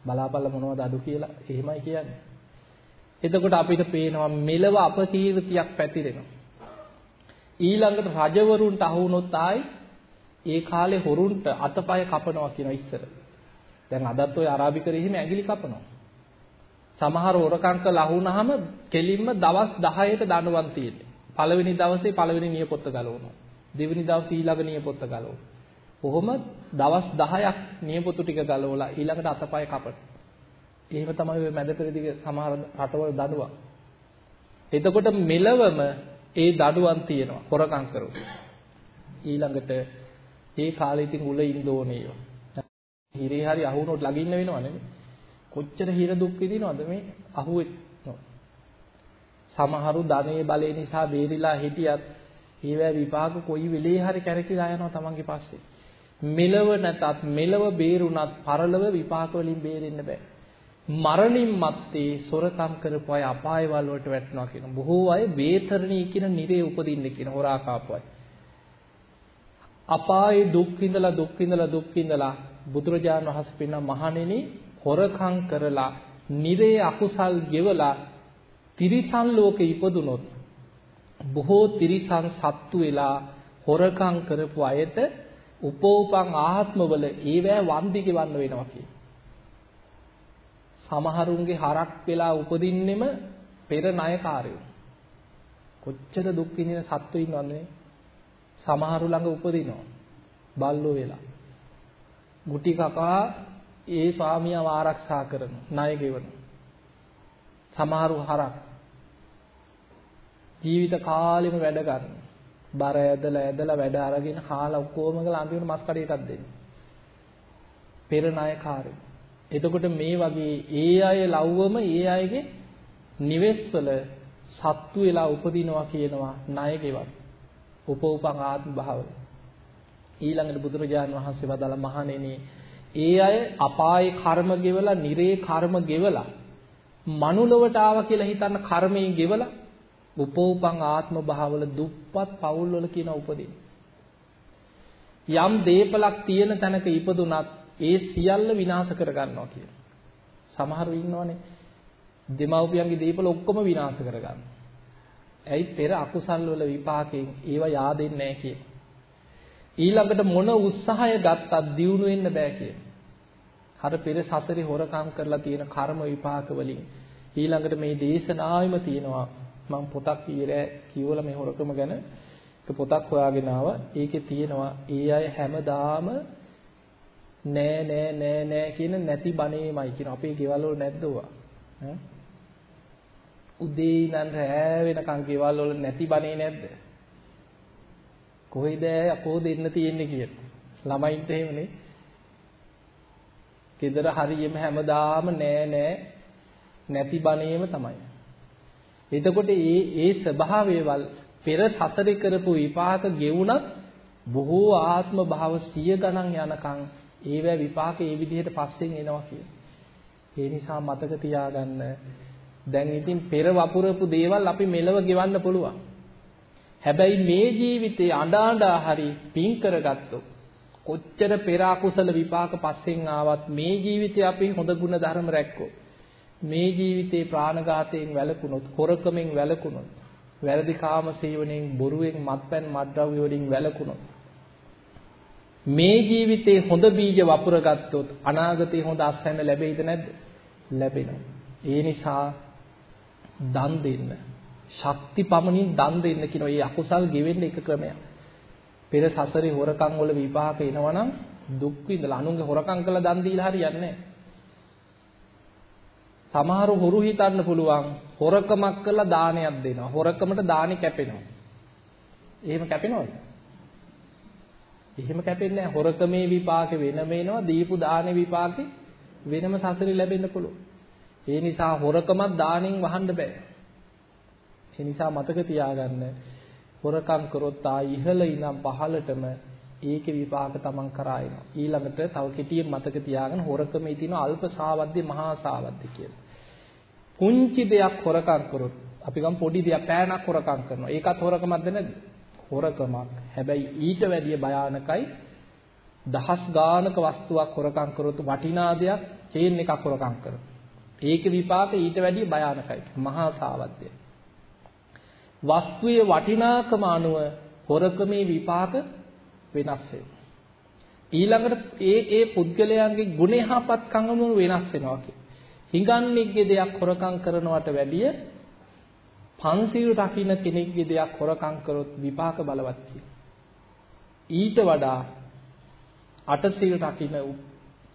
බලාපල්ල මොනවද අඩු කියලා එහෙමයි කියන්නේ. එතකොට අපිට පේනවා මෙලව අපකීර්තියක් පැතිරෙනවා. ඊළඟට රජවරුන්ට අහු වුණොත් ආයි ඒ කාලේ හොරුන්ට අතපය කපනවා කියන ඉස්සර. දැන් අදත් ඔය අරාබිකරේ එහෙම ඇඟිලි කපනවා. සමහර හොරකම් කළා වුණාම කෙලින්ම දවස් 10ට දඬුවම් තියෙන්නේ. පළවෙනි දවසේ පළවෙනි නියපොත්ත ගලවනවා. දෙවෙනි දවසේ ඊළඟ නියපොත්ත ගලවනවා. කොහොම දවස් 10ක් නියපොතු ටික ගලවලා ඊළඟට අතපය කපන. එහෙම තමයි ඔය මැද පෙරදිග සමහර රටවල දඬුවම්. එතකොට මෙලවම ඒ දඬුවම් තියෙනවා හොරකම් කරුවොත්. ඊළඟට ඒ කාලේ ඉතින් උල ඉන්න ඕනේ. හිරේ හරි අහුනොත් ළඟින්න වෙනව නෙමෙයි. කොච්චර හිර දුක් විඳිනවද මේ අහුවෙත්. සමහරු ධනේ බලය නිසා බේරිලා හිටියත් ඒවැ විපාක කොයි වෙලේ හරි කැරකිලා යනවා තමන්ගේ පස්සේ. මෙලව නැතත් මෙලව බේරුණත් පරලව විපාක වලින් බේරෙන්න බෑ. මරණින් මත්තේ සොරකම් කරපු අය අපායවල වලට වැටෙනවා කියන බොහෝ අය වේතරණී කියන නිරේ උපදින්න කියන හොරා කාපු අය. අපායේ දුක් විඳලා දුක් විඳලා දුක් විඳලා බුදුරජාණන් වහන්සේ පින්න මහණෙනි හොරකම් කරලා නිරේ අකුසල් ගෙවලා තිරිසන් ලෝකෙ ඉපදුනොත් බොහෝ තිරිසන් සත්තු වෙලා හොරකම් කරපු අයට උපෝපං ආත්මවල ඒවැ වන්දි ගෙවන්න වෙනවා කියන. සමහරුන්ගේ හරක් වෙලා උපදින්නෙම පෙර ණයකාරයෝ. කොච්චර දුක් විඳින සත්තු ඉන්නවද සමහරු ළඟ උපදිනවා. බල්ලෝ වෙලා. ගුටි කකා ඒ ස්වාමියාව ආරක්ෂා කරන ණය ගෙවන. සමහරු හරක් ජීවිත කාලෙම වැඩ ගන්න. බර ඇදලා ඇදලා වැඩ අරගෙන කාලා ඔක්කොම ගලා අන්තිමට මස් කඩේටත් දෙන්නේ. පෙර ණයකාරයෝ. එතකොට මේ වගේ ඒ අය ලව්වම ඒ අයගේ නිවෙස්වල සත්තු වෙලා උපදිනවා කියනවා ණය ගෙවන්. උපෝපං ආත්ම භාවය. ඊළඟට බුදුරජාණන් වහන්සේ වදාළ මහණෙනි ඒ අය අපායේ කර්ම ගෙවලා, නිරේ කර්ම ගෙවලා, මනුලවට ආවා කියලා හිතන්න කර්මයෙන් ගෙවලා උපෝපං ආත්ම භාවවල දුප්පත් පවුල් වල කියන උපදින. යම් දීපලක් තියෙන තැනක ඉපදුනත් ඒ සියල්ල විනාශ කර ගන්නවා කියන. සමහරු ඉන්නවනේ දෙමව්පියන්ගේ දීපල ඔක්කොම විනාශ කර ගන්නවා. ඇයි පෙර අකුසල් වල විපාකයෙන් ඒවා yaadෙන්නේ නැහැ කියන. ඊළඟට මොන උත්සාහය ගත්තත් දියුණු වෙන්න බෑ කියන. හර පෙර සසරේ හොරකම් කරලා තියෙන කර්ම විපාක වලින් ඊළඟට මේ දේශනාවෙම තියෙනවා මම පොතක් ඊරෑ කියවලා මේ හොරකම ගැන පොතක් හොයාගෙන ආවා. ඒකේ තියෙනවා ඒ අය හැමදාම නෑ නෑ නෑ නෑ කියන නැති බණේමයි කියන අපේ ගෙවල් වල නැද්ද ඔවා? ඈ උදේ ඉඳන් රෑ වෙනකන් ගෙවල් වල නැති බණේ නැද්ද? කොහෙද අපෝ දෙන්න තියෙන්නේ කියලා. ළමයින්ට එහෙමනේ. ගෙදර හරියම හැමදාම නෑ නෑ නැති බණේම තමයි. එතකොට ඒ ඒ ස්වභාවයවල් පෙර සසරේ කරපු විපාක ගෙවුණත් බොහෝ ආත්ම භාව සිය ගණන් යනකම් ඒවැ විපාක ඒ විදිහට පස්සෙන් එනවා කියන. ඒ නිසා මතක තියාගන්න දැන් ඉතින් පෙර වපුරපු දේවල් අපි මෙලව ගෙවන්න පුළුවන්. හැබැයි මේ ජීවිතේ අඬා අඬා හරි පින් කරගත්තොත් කොච්චර පෙර අකුසල විපාක පස්සෙන් ආවත් මේ ජීවිතේ අපි හොඳ ගුණ ධර්ම රැක්කොත් මේ ජීවිතේ ප්‍රාණඝාතයෙන් වැළකුණොත් හොරකමෙන් වැළකුණොත් වැරදි කාම සේවනයෙන් බොරුවෙන් මත්පැන් මත්ද්‍රව්‍ය වලින් වැළකුණොත් මේ ජීවිතේ හොඳ බීජ වපුර ගත්තොත් අනාගතේ හොඳ අස්වැන්න ලැබෙයිද නැද්ද? ලැබෙනවා. ඒ නිසා දන් දෙන්න. ශක්ති පමණින් දන් දෙන්න කියන මේ අකුසල් ගෙවෙන්න එක ක්‍රමයක් පෙර සසරේ හොරකම් වල විපාක එනවනම් දුක් විඳලා අනුන්ගේ හොරකම් කළා දන් දීලා හරියන්නේ නැහැ. සමහර හොරු හිතන්න පුළුවන් හොරකමක් කළා දානයක් දෙනවා. හොරකමට දානි කැපෙනවා. එහෙම කැපෙනවද? එහෙම කැපෙන්නේ නැහැ. හොරකමේ විපාක වෙනම එනවා. දීපු දානේ විපාකේ වෙනම සසරේ ලැබෙන්න පුළුවන්. ඒ නිසා හොරකමක් දානෙන් වහන්න බෑ. ඒ නිසා මතක තියාගන්න හොරකම් කරොත් ආ ඉහළ ඉඳන් පහළටම ඒකේ විපාක තමන් කරා එනවා. ඊළඟට තව කෙටියෙන් මතක තියාගන්න හොරකමේ තියෙන අල්ප සාවද්‍ය මහා සාවද්‍ය කියලා. පුංචි දෙයක් හොරකම් කරොත් අපි ගම් පොඩි දෙයක් පෑනක් හොරකම් කරනවා. ඒකත් හොරකමක්ද නැද්ද? හොරකමක්. හැබැයි ඊට වැඩිය භයානකයි දහස් ගානක වස්තුවක් හොරකම් කරොත් වටිනා දෙයක් චේන් එකක් හොරකම් කරනවා. ඒකේ විපාක ඊට වැඩිය භයානකයි. මහා සාවද්‍යයි. වස්තුවේ වටිනාකම අනුව හොරකමේ විපාක වෙනස් වෙනවා. ඊළඟට ඒ ඒ පුද්ගලයන්ගේ ගුණ යහපත්කම් අනුව වෙනස් වෙනවා කියන්නේ. හිඟන්නේගේ දෙයක් හොරකම් කරනවට වැඩිය පන්සිල් රකින්න කෙනෙක්ගේ දෙයක් හොරකම් කරොත් විපාක බලවත් ඊට වඩා අටසිල් රකින්න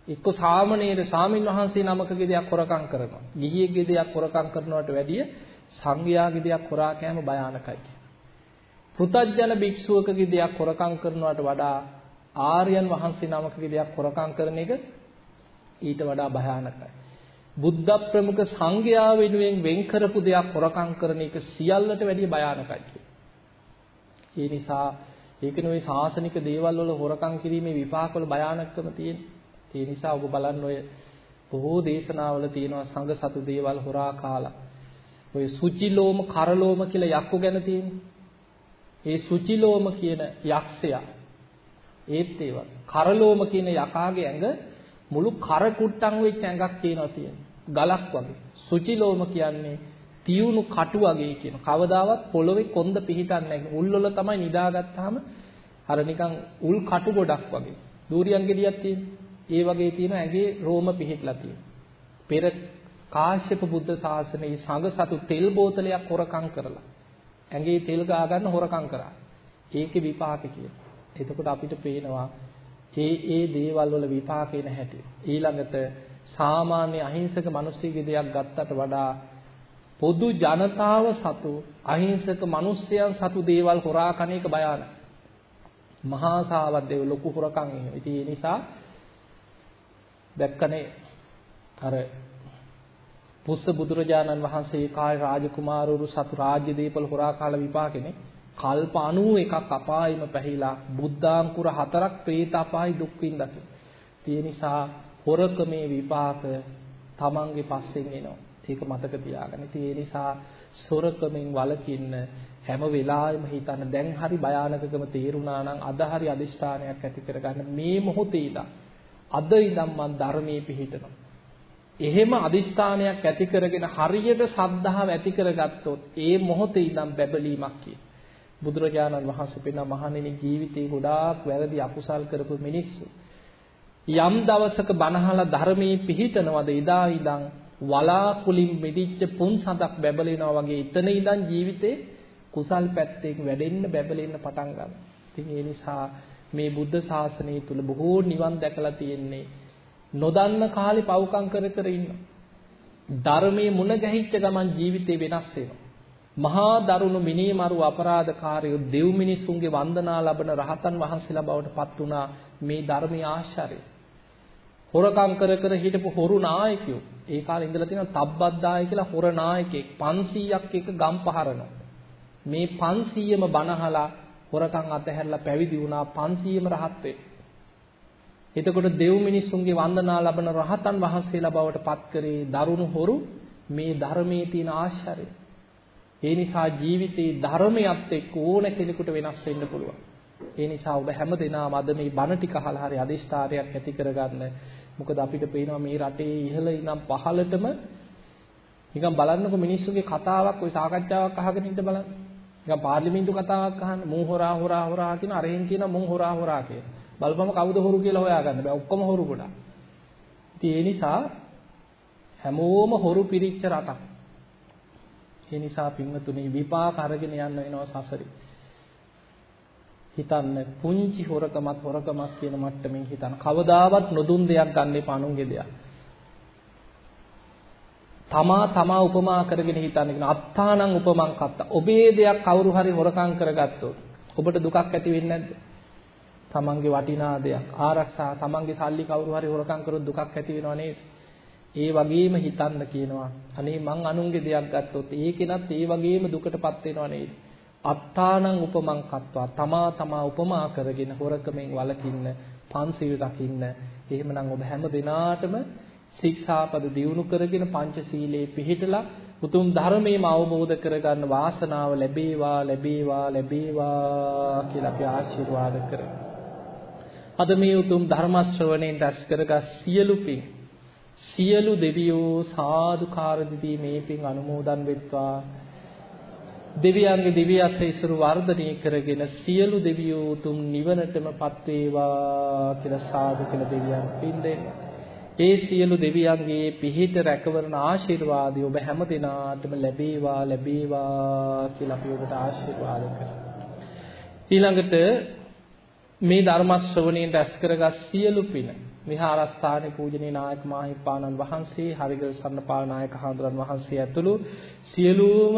එක්ක සාමණේර සාමින් වහන්සේ නමකගේ දෙයක් හොරකම් කරනවා. ගිහියෙක්ගේ දෙයක් හොරකම් කරනවට වැඩිය සංඝයාගේ දෙයක් හොරා කෑම භයානකයි. පෘතජන භික්ෂුවකගේ දෙයක් හොරකම් කරනවට වඩා ආර්යයන් වහන්සේ නමකගේ දෙයක් හොරකම් කරන එක ඊට වඩා භයානකයි. බුද්ධ ප්‍රමුඛ සංඝයා වෙනුවෙන් වෙන් කරපු දෙයක් හොරකම් කරන එක සියල්ලට වැඩිය භයානකයි. ඒ නිසා ඒකනේ ওই සාසනික දේවල් වල හොරකම් කිරීමේ විපාක වල භයානකකම තියෙන. ඒ නිසා ඔබ බලන්න ඔය බොහෝ දේශනාවල තියෙනවා සංඝ සතු දේවල් හොරා කාලා ඔය සුචිලෝම කරලෝම කියලා යක්කු ගැන තියෙන්නේ. ඒ සුචිලෝම කියන යක්ෂයා ඒත් ඒවා කරලෝම කියන යකාගේ ඇඟ මුළු කර කුට්ටම් වෙච්ච ඇඟක් තියෙනවා තියෙන. ගලක් වගේ. සුචිලෝම කියන්නේ තියුණු කටු වගේ කියන. කවදාවත් පොළොවේ කොන්ද පිහිටන්නේ නැහැ. උල් වල තමයි නිදාගත්තාම අර නිකන් උල් කටු ගොඩක් වගේ. දූරියන් ගෙඩියක් තියෙන. ඒ වගේ තියෙන ඇඟේ රෝම පිහිටලා තියෙන. පෙර කාශ්‍යප බුද්ධ ශාසනයේ සංඝ සතු තෙල් බෝතලයක් හොරකම් කරලා ඇඟේ තෙල් ගා ගන්න හොරකම් කරා. ඒකේ විපාක කියලා. එතකොට අපිට පේනවා ඒ ඒ දේවල් වල විපාකේ නැහැටි. ඊළඟට සාමාන්‍ය අහිංසක මිනිස්සුගේ දෙයක් ගත්තට වඩා පොදු ජනතාව සතු අහිංසක මිනිස්යන් සතු දේවල් හොරා කන එක භයානක. මහා සාවද්දේ ලොකු හොරකම් එහෙම. ඉතින් ඒ නිසා දැක්කනේ අර පුස්ස බුදුරජාණන් වහන්සේ කාය රාජකුමාරවරු සතු රාජ්‍ය දීපල හොරා කාල විපාකෙනේ කල්ප 91ක් අපායෙම පැහිලා බුද්ධාංකුර හතරක් പ്രേත අපායි දුක් විඳතු. ඒ නිසා හොරකමේ විපාක තමන්ගේ පස්සෙන් එනවා. ඒක මතක තියාගන්න. ඉතින් ඒ නිසා සොරකමෙන් වළකින්න හැම වෙලාවෙම හිතන්න දැන් හරි භයානකකම තේරුණා නම් අද හරි අදිෂ්ඨානයක් ඇති කරගන්න මේ මොහොතේ ඉඳන් අද ඉඳන් මම ධර්මයේ පිහිටනවා. එහෙම අදිස්ථානයක් ඇති කරගෙන හරියට සද්ධාව ඇති කරගත්තොත් ඒ මොහොතේ ඉඳන් බැබලීමක් කිය. බුදුරජාණන් වහන්සේ පෙන්න මහණෙනි ජීවිතේ ගොඩාක් වැරදි අකුසල් කරපු මිනිස්සු යම් දවසක බණහලා ධර්මයේ පිහිටනවද එදා ඉඳන් වලාකුලින් මිදිච්ච පුන් සඳක් බැබලෙනවා වගේ එතන ඉඳන් ජීවිතේ කුසල් පැත්තෙන් වැඩෙන්න බැබලෙන්න පටන් ගන්නවා. ඉතින් ඒ නිසා මේ බුද්ධ ශාසනය තුල බොහෝ නිවන් දැකලා තියෙන්නේ නොදන්න කාලේ පව්කම් කර කර ඉන්නවා. ධර්මයේ මුණ ගැහිච්ච ගමන් ජීවිතේ වෙනස් වෙනවා. මහා දරුණු මිනීමරු අපරාධකාරයෝ දෙව් මිනිසුන්ගේ වන්දනා ලබන රහතන් වහන්සේලා බවට පත් වුණා මේ ධර්මයේ ආශ්චර්යය. හොරකම් කර කර හිටපු හොරු නායකයෝ ඒ කාලේ ඉඳලා තියෙනවා තබ්බද්දාය කියලා හොර නායකයෙක් 500ක් එක ගම් පහරනවා. මේ 500ම බනහලා හොරකම් අතහැරලා පැවිදි වුණා 500ම රහත් වෙයි. එතකොට දෙව් මිනිසුන්ගේ වන්දනා ලබන රහතන් වහන්සේලා බවට පත් කරේ දරුණු හොරු මේ ධර්මයේ තියෙන ආශ්චර්යය. ඒ නිසා ජීවිතේ ධර්මයත් එක්ක ඕන කෙනෙකුට වෙනස් වෙන්න පුළුවන්. ඒ නිසා ඔබ හැමදෙනාම අද මේ බණ ටික අහලා හරි අදිෂ්ඨානයක් ඇති කරගන්න. මොකද අපිට පේනවා මේ රටේ ඉහළ ඉනම් පහළටම නිකන් බලන්නකො මිනිස්සුගේ කතාවක් ওই සාකච්ඡාවක් අහගෙන ඉන්න බලන්න. නිකන් පාර්ලිමේන්තු කතාවක් අහන්න මුන් හොරා හොරා හොරා කියන අරහෙන් කියන මුන් හොරා හොරා කියන. බලපම කවුද හොරු කියලා හොයාගන්න බෑ. ඔක්කොම හොරු ගොඩක්. ඉතින් ඒ නිසා හැමෝම හොරු පිරිච්ච රටක්. ඒ නිසා පින්වතුනි විපාක අරගෙන යන්න වෙනවා සසරේ. හිතන්න පුංචි හොරකමත් හොරකමක් කියන මට්ටමින් හිතන්න. කවදාවත් නොදුන් දෙයක් ගන්න එපා අනුන්ගේ දෙයක්. තමා තමා උපමා කරගෙන හිතන්න කියන අත්තානං උපමං කත්ත. ඔබේ දෙයක් කවුරු හරි හොරකම් කරගත්තොත් ඔබට දුකක් ඇති වෙන්නේ නැද්ද? තමන්ගේ වටිනා දෙයක් ආරක්ෂා තමන්ගේ සල්ලි කවුරු හරි හොරකම් කරොත් දුකක් ඇති වෙනව නේද? ඒ වගේම හිතන්න කියනවා. අනේ මං අනුන්ගේ දෙයක් ගත්තොත් ඒකෙනත් ඒ වගේම දුකටපත් වෙනව නේද? අත්තානං උපමං කත්වා තමා තමා උපමා කරගෙන හොරකමෙන් වළකින්න පන්සිල් රකින්න. එහෙමනම් ඔබ හැම දිනාටම ශික්ෂාපද දියුණු කරගෙන පංචශීලයේ පිහිටලා උතුම් ධර්මයේම අවබෝධ කරගන්න වාසනාව ලැබේවා ලැබේවා ලැබේවා කියලා අපි ආශිර්වාද කරමු. අද මේ උතුම් ධර්ම ශ්‍රවණයෙන් රැස් කරගත් සියලු පින් සියලු දෙවියෝ සාදුකාර දිදී මේ පින් අනුමෝදන් වෙත්වා දෙවියන්ගේ දිව්‍ය අසීසුරු වර්ධනය කරගෙන සියලු දෙවියෝ උතුම් නිවනටමපත් වේවා කියලා සාදු කියලා දෙවියන් පින් දෙන්න. ඒ සියලු දෙවියන්ගේ පිහිට රැකවරන ආශිර්වාදය ඔබ හැම දිනාටම ලැබේවා ලැබේවා කියලා අපි ඔබට ආශිර්වාද කරමු. ඊළඟට මේ ධර්ම ශ්‍රවණයෙන් රැස් කරගත් සියලු පින විහාරස්ථානයේ පූජනීය නායක මාහිපාණන් වහන්සේ හරිගල සන්නපාල නායක හඳුරන් වහන්සේ ඇතුළු සියලුම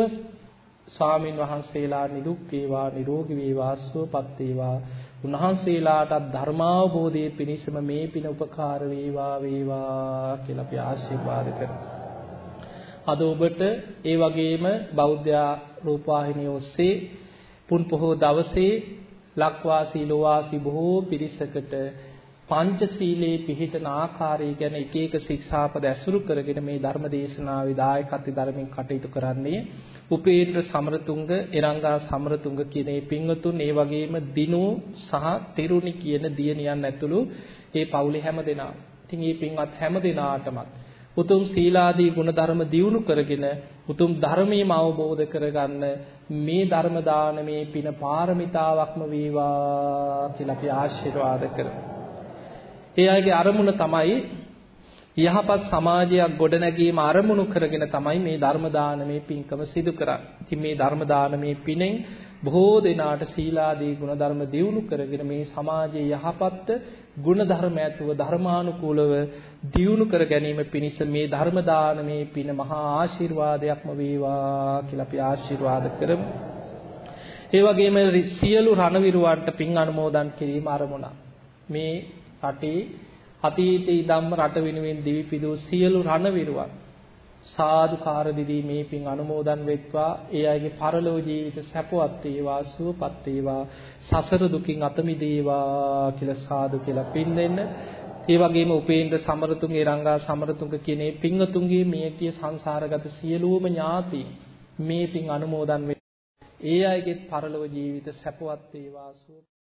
ස්වාමින් වහන්සේලා නිදුක් වේවා නිරෝගී වේවා සුවපත් වේවා උන්වහන්සේලාට ධර්මාවබෝධයේ පිණිසම මේ පින උපකාර වේවා වේවා කියලා අපි ආශිර්වාද කරමු. අද ඔබට ඒ වගේම බෞද්ධ රූපවාහිනිය ඔස්සේ පුන් පොහෝ දවසේ ලක්වාසී ලෝවාසී බොහෝ පිරිසකට පංචශීලයේ පිහිටන ආකාරය ගැන එක එක ශික්ෂාපද ඇසුරු කරගෙන මේ ධර්ම දේශනාවේ දායකත්ව ධර්මයෙන් කටයුතු කරන්නේ උපේන්ද්‍ර සමරතුංග එරංගා සමරතුංග කියන මේ පින්වතුන් ඒ වගේම දිනු සහ තිරුණි කියන දියණියන් ඇතුළු මේ පවුලේ හැම දෙනා. ඉතින් මේ පින්වත් හැම දෙනාටමත් උතුම් සීලාදී ගුණධර්ම දියුණු කරගෙන උතුම් ධර්මයේම අවබෝධ කරගන්න මේ ධර්ම දානමේ පින පාරමිතාවක්ම වේවා කියලා අපි ආශිර්වාද කරමු. ඒ අයගේ අරමුණ තමයි යහපත් සමාජයක් ගොඩනැගීම අරමුණු කරගෙන තමයි මේ ධර්ම දානමේ පින්කම සිදු කරන්නේ. ඉතින් මේ ධර්ම දානමේ පිනෙන් බොහෝ දෙනාට සීලාදී ගුණධර්ම දියුණු කරගෙන මේ සමාජයේ යහපත් ගුණධර්ම ඇතුව ධර්මානුකූලව දියුණු කර ගැනීම පිණිස මේ ධර්ම දානමේ පින මහා ආශිර්වාදයක්ම වේවා කියලා අපි ආශිර්වාද කරමු. ඒ වගේම සියලු රණවිරුවන්ට පින් අනුමෝදන් කිරීම අරමුණක්. මේ රටේ අතීතේ ඉඳන්ම රට වෙනුවෙන් දිවි පිදූ සියලු රණවිරුවන් සාදුකාර දිදී මේ පින් අනුමෝදන් වෙත්වා. ඒ අයගේ පරලෝ ජීවිත සැපවත් වේවා සුවපත් වේවා සසර දුකින් අත මිදේවා කියලා සාදු කියලා පින් දෙන්න. ඒ වගේම උපේන්ද්‍ර සමරතුංග එරංගා සමරතුංග කියන මේ පින්වතුන්ගේ මේකී සංසාරගත සියලුම ඥාති මේ පින් අනුමෝදන් ඒ අයගේ පරලෝ ජීවිත සැපවත් වේවා සුව